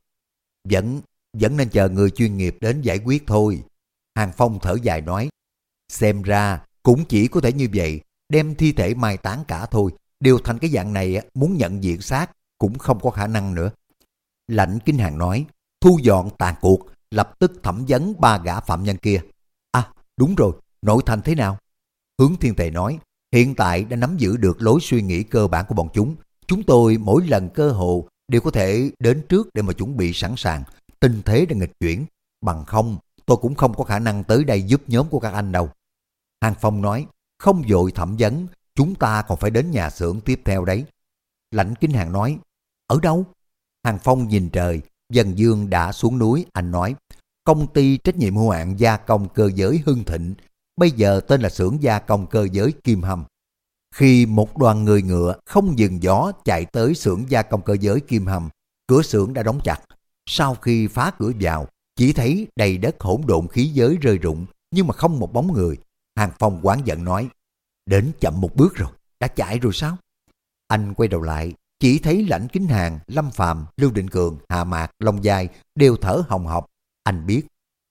vẫn, vẫn nên chờ người chuyên nghiệp đến giải quyết thôi. Hàng Phong thở dài nói, xem ra cũng chỉ có thể như vậy, đem thi thể mai táng cả thôi, đều thành cái dạng này muốn nhận diện xác cũng không có khả năng nữa. Lãnh Kinh Hàng nói, thu dọn tàn cuộc, lập tức thẩm vấn ba gã phạm nhân kia. À, đúng rồi, nội thành thế nào? Hướng Thiên Tề nói, hiện tại đã nắm giữ được lối suy nghĩ cơ bản của bọn chúng. Chúng tôi mỗi lần cơ hội đều có thể đến trước để mà chuẩn bị sẵn sàng. Tình thế đã nghịch chuyển. Bằng không, tôi cũng không có khả năng tới đây giúp nhóm của các anh đâu. Hàng Phong nói, không dội thẩm vấn, chúng ta còn phải đến nhà xưởng tiếp theo đấy. Lãnh Kính Hàng nói, ở đâu? Hàng Phong nhìn trời, Dần Dương đã xuống núi, anh nói, công ty trách nhiệm hữu hạn gia công cơ giới Hưng Thịnh, bây giờ tên là xưởng gia công cơ giới Kim Hâm. Khi một đoàn người ngựa không dừng gió chạy tới xưởng gia công cơ giới Kim Hầm, cửa xưởng đã đóng chặt. Sau khi phá cửa vào, chỉ thấy đầy đất hỗn độn khí giới rơi rụng, nhưng mà không một bóng người. Hàng Phong quán giận nói, đến chậm một bước rồi, đã chạy rồi sao? Anh quay đầu lại, chỉ thấy lãnh kính hàng, lâm phạm lưu định cường, hà mạc, long giai đều thở hồng hộc. Anh biết,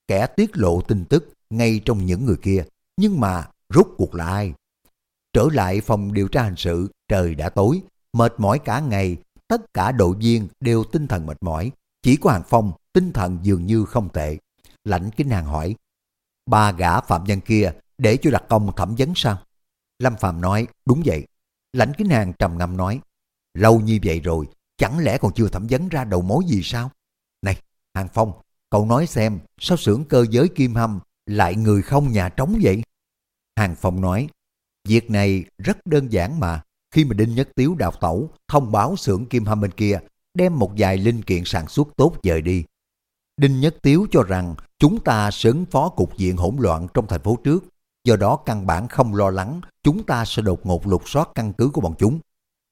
kẻ tiết lộ tin tức ngay trong những người kia, nhưng mà rút cuộc là ai? Trở lại phòng điều tra hình sự, trời đã tối, mệt mỏi cả ngày, tất cả đội viên đều tinh thần mệt mỏi, chỉ có Hàng Phong tinh thần dường như không tệ. Lãnh kính hàng hỏi, ba gã phạm nhân kia để cho đặc công thẩm vấn sao? Lâm Phạm nói, đúng vậy. Lãnh kính hàng trầm ngâm nói, lâu như vậy rồi, chẳng lẽ còn chưa thẩm vấn ra đầu mối gì sao? Này, Hàng Phong, cậu nói xem, sao xưởng cơ giới Kim Hâm lại người không nhà trống vậy? Hàng Phong nói, việc này rất đơn giản mà. Khi mà Đinh Nhất Tiếu đào tẩu, thông báo xưởng Kim Hâm bên kia, đem một vài linh kiện sản xuất tốt dời đi. Đinh Nhất Tiếu cho rằng chúng ta sớm phó cục diện hỗn loạn trong thành phố trước, do đó căn bản không lo lắng chúng ta sẽ đột ngột lục soát căn cứ của bọn chúng.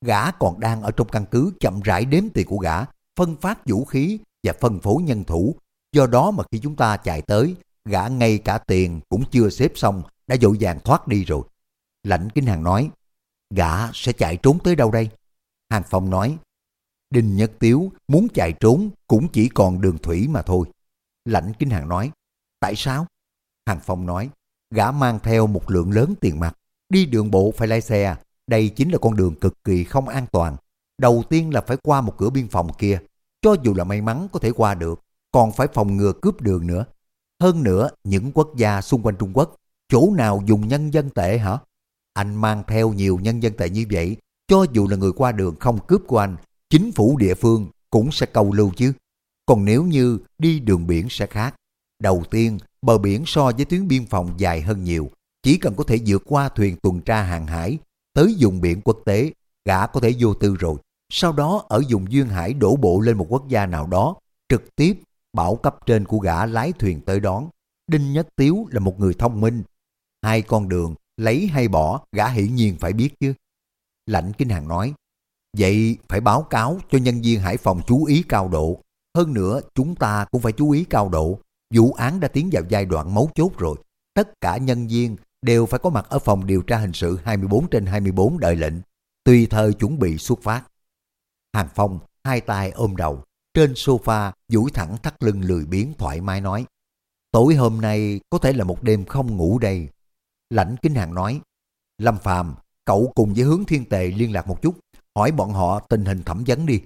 Gã còn đang ở trong căn cứ chậm rãi đếm tiền của gã, phân phát vũ khí và phân phối nhân thủ. Do đó mà khi chúng ta chạy tới, gã ngay cả tiền cũng chưa xếp xong, đã dội vàng thoát đi rồi. Lãnh Kinh Hàng nói, gã sẽ chạy trốn tới đâu đây? Hàng Phong nói, Đinh Nhất Tiếu muốn chạy trốn cũng chỉ còn đường thủy mà thôi. Lãnh Kinh Hàng nói, tại sao? Hàng Phong nói, gã mang theo một lượng lớn tiền mặt, đi đường bộ phải lái xe, đây chính là con đường cực kỳ không an toàn. Đầu tiên là phải qua một cửa biên phòng kia, cho dù là may mắn có thể qua được, còn phải phòng ngừa cướp đường nữa. Hơn nữa, những quốc gia xung quanh Trung Quốc, chỗ nào dùng nhân dân tệ hả? Anh mang theo nhiều nhân dân tệ như vậy, cho dù là người qua đường không cướp của anh, chính phủ địa phương cũng sẽ câu lưu chứ. Còn nếu như đi đường biển sẽ khác. Đầu tiên, bờ biển so với tuyến biên phòng dài hơn nhiều. Chỉ cần có thể vượt qua thuyền tuần tra hàng hải, tới vùng biển quốc tế, gã có thể vô tư rồi. Sau đó ở vùng duyên hải đổ bộ lên một quốc gia nào đó, trực tiếp bảo cấp trên của gã lái thuyền tới đón. Đinh Nhất Tiếu là một người thông minh. Hai con đường, lấy hay bỏ, gã hiển nhiên phải biết chứ. Lãnh Kinh Hàng nói, vậy phải báo cáo cho nhân viên hải phòng chú ý cao độ. Hơn nữa, chúng ta cũng phải chú ý cao độ. Vụ án đã tiến vào giai đoạn mấu chốt rồi. Tất cả nhân viên đều phải có mặt ở phòng điều tra hình sự 24 trên 24 đợi lệnh, tùy thời chuẩn bị xuất phát. Hàng Phong hai tay ôm đầu, trên sofa duỗi thẳng thắt lưng lười biếng thoải mái nói. Tối hôm nay có thể là một đêm không ngủ đây. Lãnh Kính Hàng nói, Lâm Phàm cậu cùng với hướng thiên tề liên lạc một chút, hỏi bọn họ tình hình thẩm vấn đi.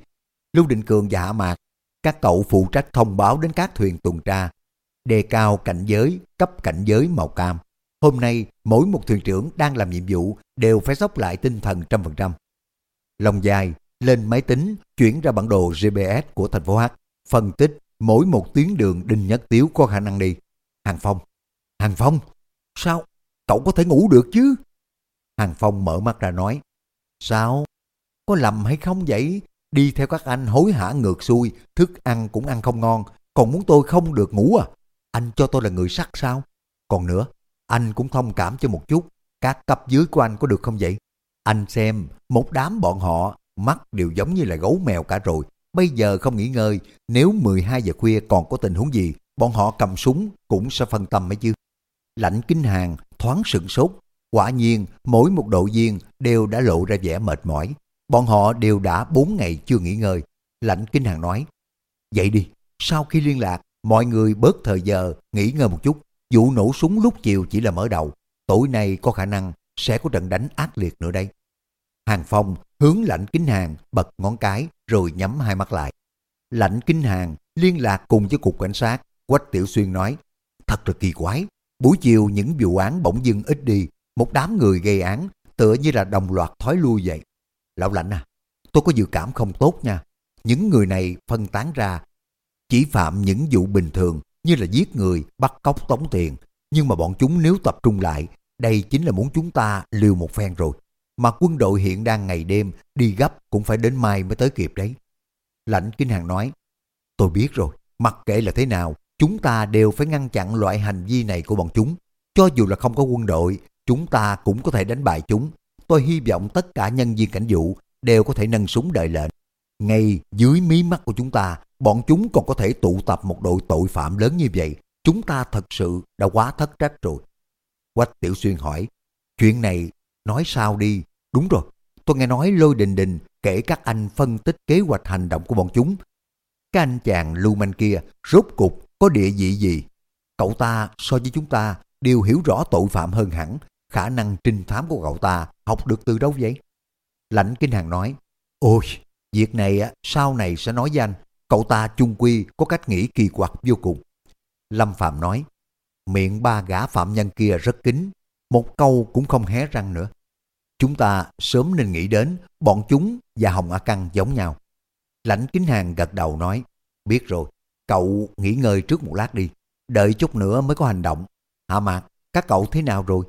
Lưu Định Cường dạ và Hạ Mạc, các cậu phụ trách thông báo đến các thuyền tuần tra, đề cao cảnh giới, cấp cảnh giới màu cam. Hôm nay, mỗi một thuyền trưởng đang làm nhiệm vụ đều phải dốc lại tinh thần trăm phần trăm. Lòng dài, lên máy tính, chuyển ra bản đồ GPS của thành phố H, phân tích mỗi một tuyến đường Đinh Nhất Tiếu có khả năng đi. Hàng Phong, Hàng Phong, sao? Cậu có thể ngủ được chứ? Hàng Phong mở mắt ra nói, sao? Có lầm hay không vậy? Đi theo các anh hối hả ngược xuôi, thức ăn cũng ăn không ngon, còn muốn tôi không được ngủ à? Anh cho tôi là người sắt sao? Còn nữa, anh cũng thông cảm cho một chút, các cấp dưới của anh có được không vậy? Anh xem, một đám bọn họ, mắt đều giống như là gấu mèo cả rồi. Bây giờ không nghỉ ngơi, nếu 12 giờ khuya còn có tình huống gì, bọn họ cầm súng cũng sẽ phân tâm mấy chứ. Lãnh kinh hàng, thoáng sửng sốt. Quả nhiên, mỗi một đội viên đều đã lộ ra vẻ mệt mỏi. Bọn họ đều đã 4 ngày chưa nghỉ ngơi. Lãnh kinh hàng nói, Vậy đi, sau khi liên lạc, mọi người bớt thời giờ, nghỉ ngơi một chút. Vụ nổ súng lúc chiều chỉ là mở đầu. Tối nay có khả năng sẽ có trận đánh ác liệt nữa đây. Hàng Phong hướng lạnh kính hàng bật ngón cái rồi nhắm hai mắt lại. Lạnh kính hàng liên lạc cùng với cục cảnh sát. Quách Tiểu Xuyên nói, thật là kỳ quái. Buổi chiều những vụ án bỗng dưng ít đi. Một đám người gây án tựa như là đồng loạt thói lui vậy. Lão lạnh à, tôi có dự cảm không tốt nha. Những người này phân tán ra chỉ phạm những vụ bình thường như là giết người, bắt cóc tống tiền. Nhưng mà bọn chúng nếu tập trung lại, đây chính là muốn chúng ta liều một phen rồi. Mà quân đội hiện đang ngày đêm, đi gấp cũng phải đến mai mới tới kịp đấy. Lãnh Kinh Hàng nói, tôi biết rồi, mặc kệ là thế nào, chúng ta đều phải ngăn chặn loại hành vi này của bọn chúng. Cho dù là không có quân đội, chúng ta cũng có thể đánh bại chúng. Tôi hy vọng tất cả nhân viên cảnh vụ đều có thể nâng súng đợi lệnh. Ngay dưới mí mắt của chúng ta bọn chúng còn có thể tụ tập một đội tội phạm lớn như vậy, chúng ta thật sự đã quá thất trách rồi. Quách Tiểu Xuyên hỏi, chuyện này nói sao đi? Đúng rồi, tôi nghe nói Lôi Đình Đình kể các anh phân tích kế hoạch hành động của bọn chúng. Các anh chàng lưu manh kia rốt cục có địa vị gì? Cậu ta so với chúng ta đều hiểu rõ tội phạm hơn hẳn, khả năng trinh thám của cậu ta học được từ đâu vậy? Lãnh Kinh Hàng nói, ôi, việc này sau này sẽ nói với anh, Cậu ta chung quy có cách nghĩ kỳ quặc vô cùng. Lâm Phạm nói, miệng ba gã phạm nhân kia rất kín, một câu cũng không hé răng nữa. Chúng ta sớm nên nghĩ đến bọn chúng và Hồng A Căng giống nhau. Lãnh Kính Hàng gật đầu nói, biết rồi, cậu nghỉ ngơi trước một lát đi, đợi chút nữa mới có hành động. Hạ Mạc, các cậu thế nào rồi?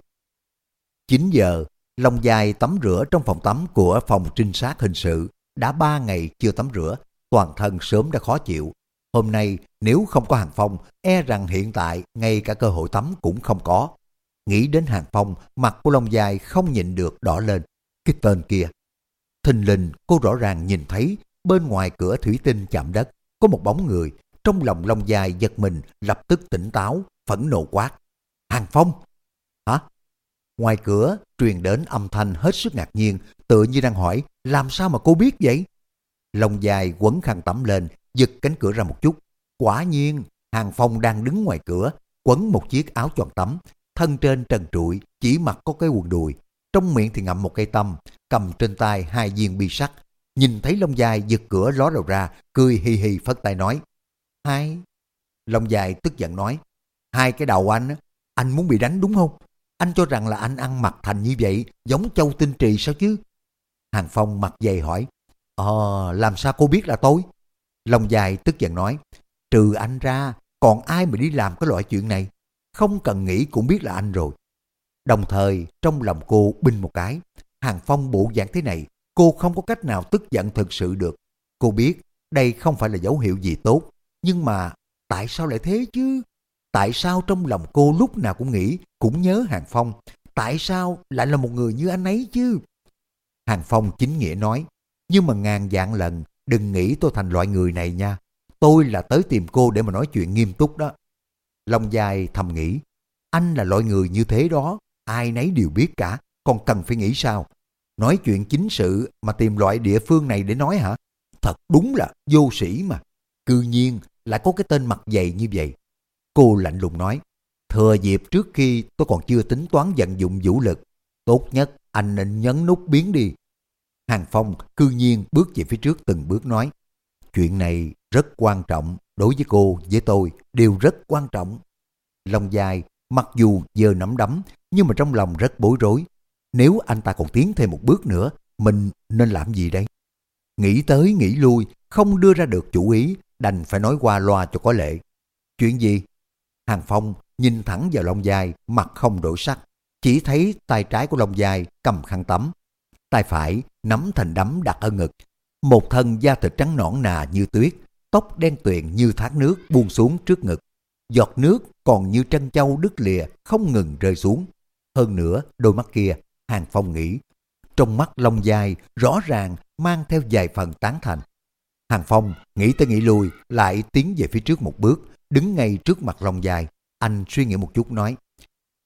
9 giờ, Long dài tắm rửa trong phòng tắm của phòng trinh sát hình sự, đã ba ngày chưa tắm rửa, toàn thân sớm đã khó chịu. Hôm nay nếu không có Hàng Phong, e rằng hiện tại ngay cả cơ hội tắm cũng không có. Nghĩ đến Hàng Phong, mặt của Long Dài không nhịn được đỏ lên. Cái tên kia. Thình lình cô rõ ràng nhìn thấy bên ngoài cửa thủy tinh chạm đất có một bóng người. Trong lòng Long Dài giật mình lập tức tỉnh táo, phẫn nộ quát. Hàng Phong! Hả? Ngoài cửa truyền đến âm thanh hết sức ngạc nhiên, tựa như đang hỏi làm sao mà cô biết vậy? Lòng dài quấn khăn tắm lên, giật cánh cửa ra một chút. Quả nhiên, Hàng Phong đang đứng ngoài cửa, quấn một chiếc áo choàng tắm, thân trên trần trụi, chỉ mặc có cái quần đùi. Trong miệng thì ngậm một cây tăm, cầm trên tay hai viên bi sắt. Nhìn thấy Long Dài giật cửa ló đầu ra, cười hì hì phất tay nói. Hai. Long Dài tức giận nói. Hai cái đầu anh, anh muốn bị đánh đúng không? Anh cho rằng là anh ăn mặc thành như vậy, giống châu tinh trì sao chứ? Hàng Phong mặt dày hỏi. Ờ, làm sao cô biết là tôi? Long Dài tức giận nói. Trừ anh ra, còn ai mà đi làm cái loại chuyện này? Không cần nghĩ cũng biết là anh rồi. Đồng thời, trong lòng cô binh một cái. Hàng Phong bộ dạng thế này, cô không có cách nào tức giận thực sự được. Cô biết đây không phải là dấu hiệu gì tốt, nhưng mà tại sao lại thế chứ? Tại sao trong lòng cô lúc nào cũng nghĩ, cũng nhớ Hàng Phong? Tại sao lại là một người như anh ấy chứ? Hàng Phong chính nghĩa nói, nhưng mà ngàn dạng lần, đừng nghĩ tôi thành loại người này nha. Tôi là tới tìm cô để mà nói chuyện nghiêm túc đó. Long dài thầm nghĩ, anh là loại người như thế đó, ai nấy đều biết cả, còn cần phải nghĩ sao? Nói chuyện chính sự mà tìm loại địa phương này để nói hả? Thật đúng là vô sĩ mà. Cư nhiên lại có cái tên mặt dày như vậy. Cô lạnh lùng nói, thừa dịp trước khi tôi còn chưa tính toán vận dụng vũ lực. Tốt nhất anh nên nhấn nút biến đi. Hàng Phong cư nhiên bước về phía trước từng bước nói, chuyện này rất quan trọng, đối với cô, với tôi đều rất quan trọng. Long dài, mặc dù giờ nắm đấm, nhưng mà trong lòng rất bối rối. Nếu anh ta còn tiến thêm một bước nữa, mình nên làm gì đây? Nghĩ tới nghĩ lui, không đưa ra được chủ ý, đành phải nói qua loa cho có lệ. Chuyện gì? Hàng Phong nhìn thẳng vào Long Dài, mặt không đổi sắc. Chỉ thấy tay trái của Long Dài cầm khăn tắm. Tay phải nắm thành đấm đặt ở ngực. Một thân da thịt trắng nõn nà như tuyết, tóc đen tuyền như thác nước buông xuống trước ngực. Giọt nước còn như trân châu đứt lìa không ngừng rơi xuống. Hơn nữa, đôi mắt kia, Hàng Phong nghĩ, trong mắt Long Dài rõ ràng mang theo vài phần tán thành. Hàng Phong nghĩ tới nghĩ lui, lại tiến về phía trước một bước, đứng ngay trước mặt Long Dài. Anh suy nghĩ một chút nói,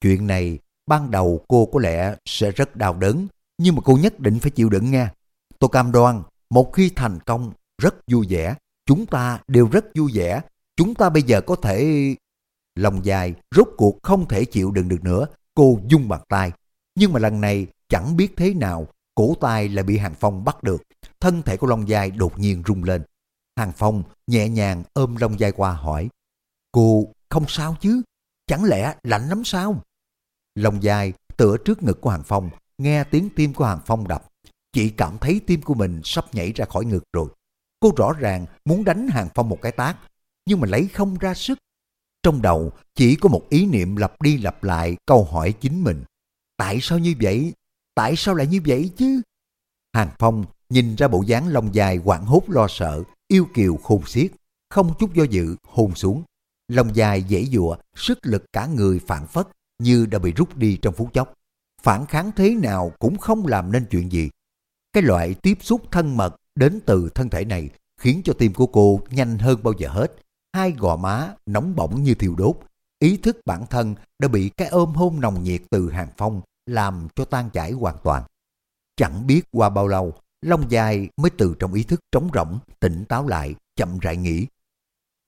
chuyện này ban đầu cô có lẽ sẽ rất đau đớn, nhưng mà cô nhất định phải chịu đựng nha. Tôi cam đoan, một khi thành công, rất vui vẻ, chúng ta đều rất vui vẻ, chúng ta bây giờ có thể... Lòng dài, rốt cuộc không thể chịu đựng được nữa, cô dung bàn tay. Nhưng mà lần này chẳng biết thế nào, cổ tay lại bị Hàng Phong bắt được. Thân thể của Long Dài đột nhiên rung lên. Hàng Phong nhẹ nhàng ôm Long Dài qua hỏi, Cô không sao chứ? Chẳng lẽ lạnh lắm sao? Lòng Dài tựa trước ngực của Hàng Phong, nghe tiếng tim của Hàng Phong đập. Chị cảm thấy tim của mình sắp nhảy ra khỏi ngực rồi. Cô rõ ràng muốn đánh Hàng Phong một cái tát nhưng mà lấy không ra sức. Trong đầu chỉ có một ý niệm lặp đi lặp lại câu hỏi chính mình. Tại sao như vậy? Tại sao lại như vậy chứ? Hàng Phong nhìn ra bộ dáng lông dài quảng hốt lo sợ, yêu kiều khôn xiết, không chút do dự hôn xuống. Lông dài dễ dụa, sức lực cả người phản phất như đã bị rút đi trong phút chốc. Phản kháng thế nào cũng không làm nên chuyện gì. Cái loại tiếp xúc thân mật đến từ thân thể này khiến cho tim của cô nhanh hơn bao giờ hết. Hai gò má nóng bỏng như thiêu đốt. Ý thức bản thân đã bị cái ôm hôn nồng nhiệt từ hàng phong làm cho tan chảy hoàn toàn. Chẳng biết qua bao lâu, Long dài mới từ trong ý thức trống rỗng, tỉnh táo lại, chậm rãi nghĩ.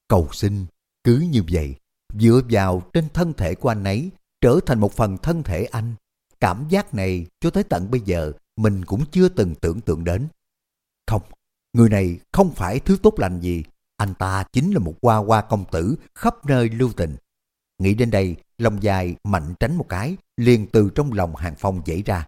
Cầu xin, cứ như vậy, dựa vào trên thân thể của anh ấy, trở thành một phần thân thể anh. Cảm giác này cho tới tận bây giờ mình cũng chưa từng tưởng tượng đến. Không, người này không phải thứ tốt lành gì, anh ta chính là một hoa hoa công tử khắp nơi lưu tình. Nghĩ đến đây, lòng dài mạnh tránh một cái, liền từ trong lòng Hàng Phong dậy ra.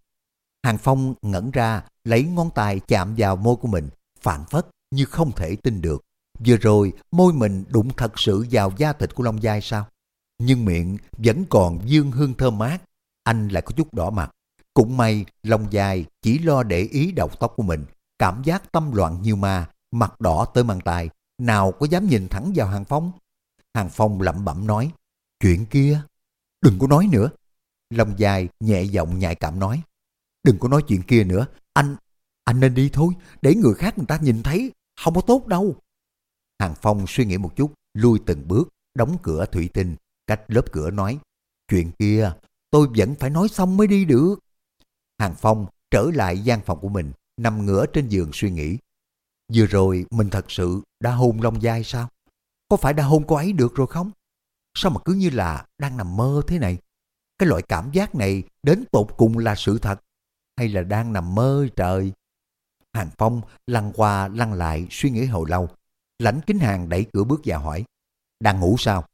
Hàng Phong ngẩn ra, lấy ngón tay chạm vào môi của mình, phản phất như không thể tin được. Vừa rồi, môi mình đụng thật sự vào da thịt của Long Giai sao? Nhưng miệng vẫn còn dương hương thơm mát. Anh lại có chút đỏ mặt. Cũng may, Long Dài chỉ lo để ý đầu tóc của mình. Cảm giác tâm loạn như ma, mặt đỏ tới mang tay. Nào có dám nhìn thẳng vào Hàng Phong? Hàng Phong lẩm bẩm nói, chuyện kia, đừng có nói nữa. Long dài nhẹ giọng nhạy cảm nói, đừng có nói chuyện kia nữa, anh, anh nên đi thôi, để người khác người ta nhìn thấy, không có tốt đâu. Hàng Phong suy nghĩ một chút, lui từng bước, đóng cửa thủy tinh, cách lớp cửa nói, chuyện kia tôi vẫn phải nói xong mới đi được. Hàng Phong trở lại gian phòng của mình, nằm ngửa trên giường suy nghĩ. Vừa rồi mình thật sự đã hôn Long Giai sao? có phải đã hôn cô ấy được rồi không? Sao mà cứ như là đang nằm mơ thế này? Cái loại cảm giác này đến tột cùng là sự thật, hay là đang nằm mơ trời? Hàng Phong lăn qua lăn lại suy nghĩ hồi lâu. Lãnh kính hàng đẩy cửa bước vào hỏi. Đang ngủ sao?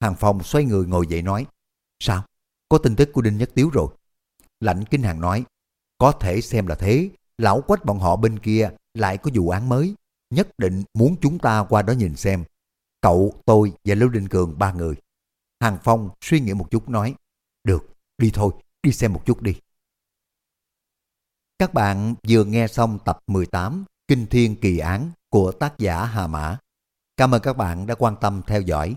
Hàng Phong xoay người ngồi dậy nói. Sao? Có tin tức của Đinh Nhất Tiếu rồi. Lạnh Kinh hàng nói. Có thể xem là thế. Lão quách bọn họ bên kia lại có vụ án mới. Nhất định muốn chúng ta qua đó nhìn xem. Cậu, tôi và Lưu Đình Cường ba người. Hàng Phong suy nghĩ một chút nói. Được, đi thôi, đi xem một chút đi. Các bạn vừa nghe xong tập 18 Kinh Thiên Kỳ Án của tác giả Hà Mã. Cảm ơn các bạn đã quan tâm theo dõi.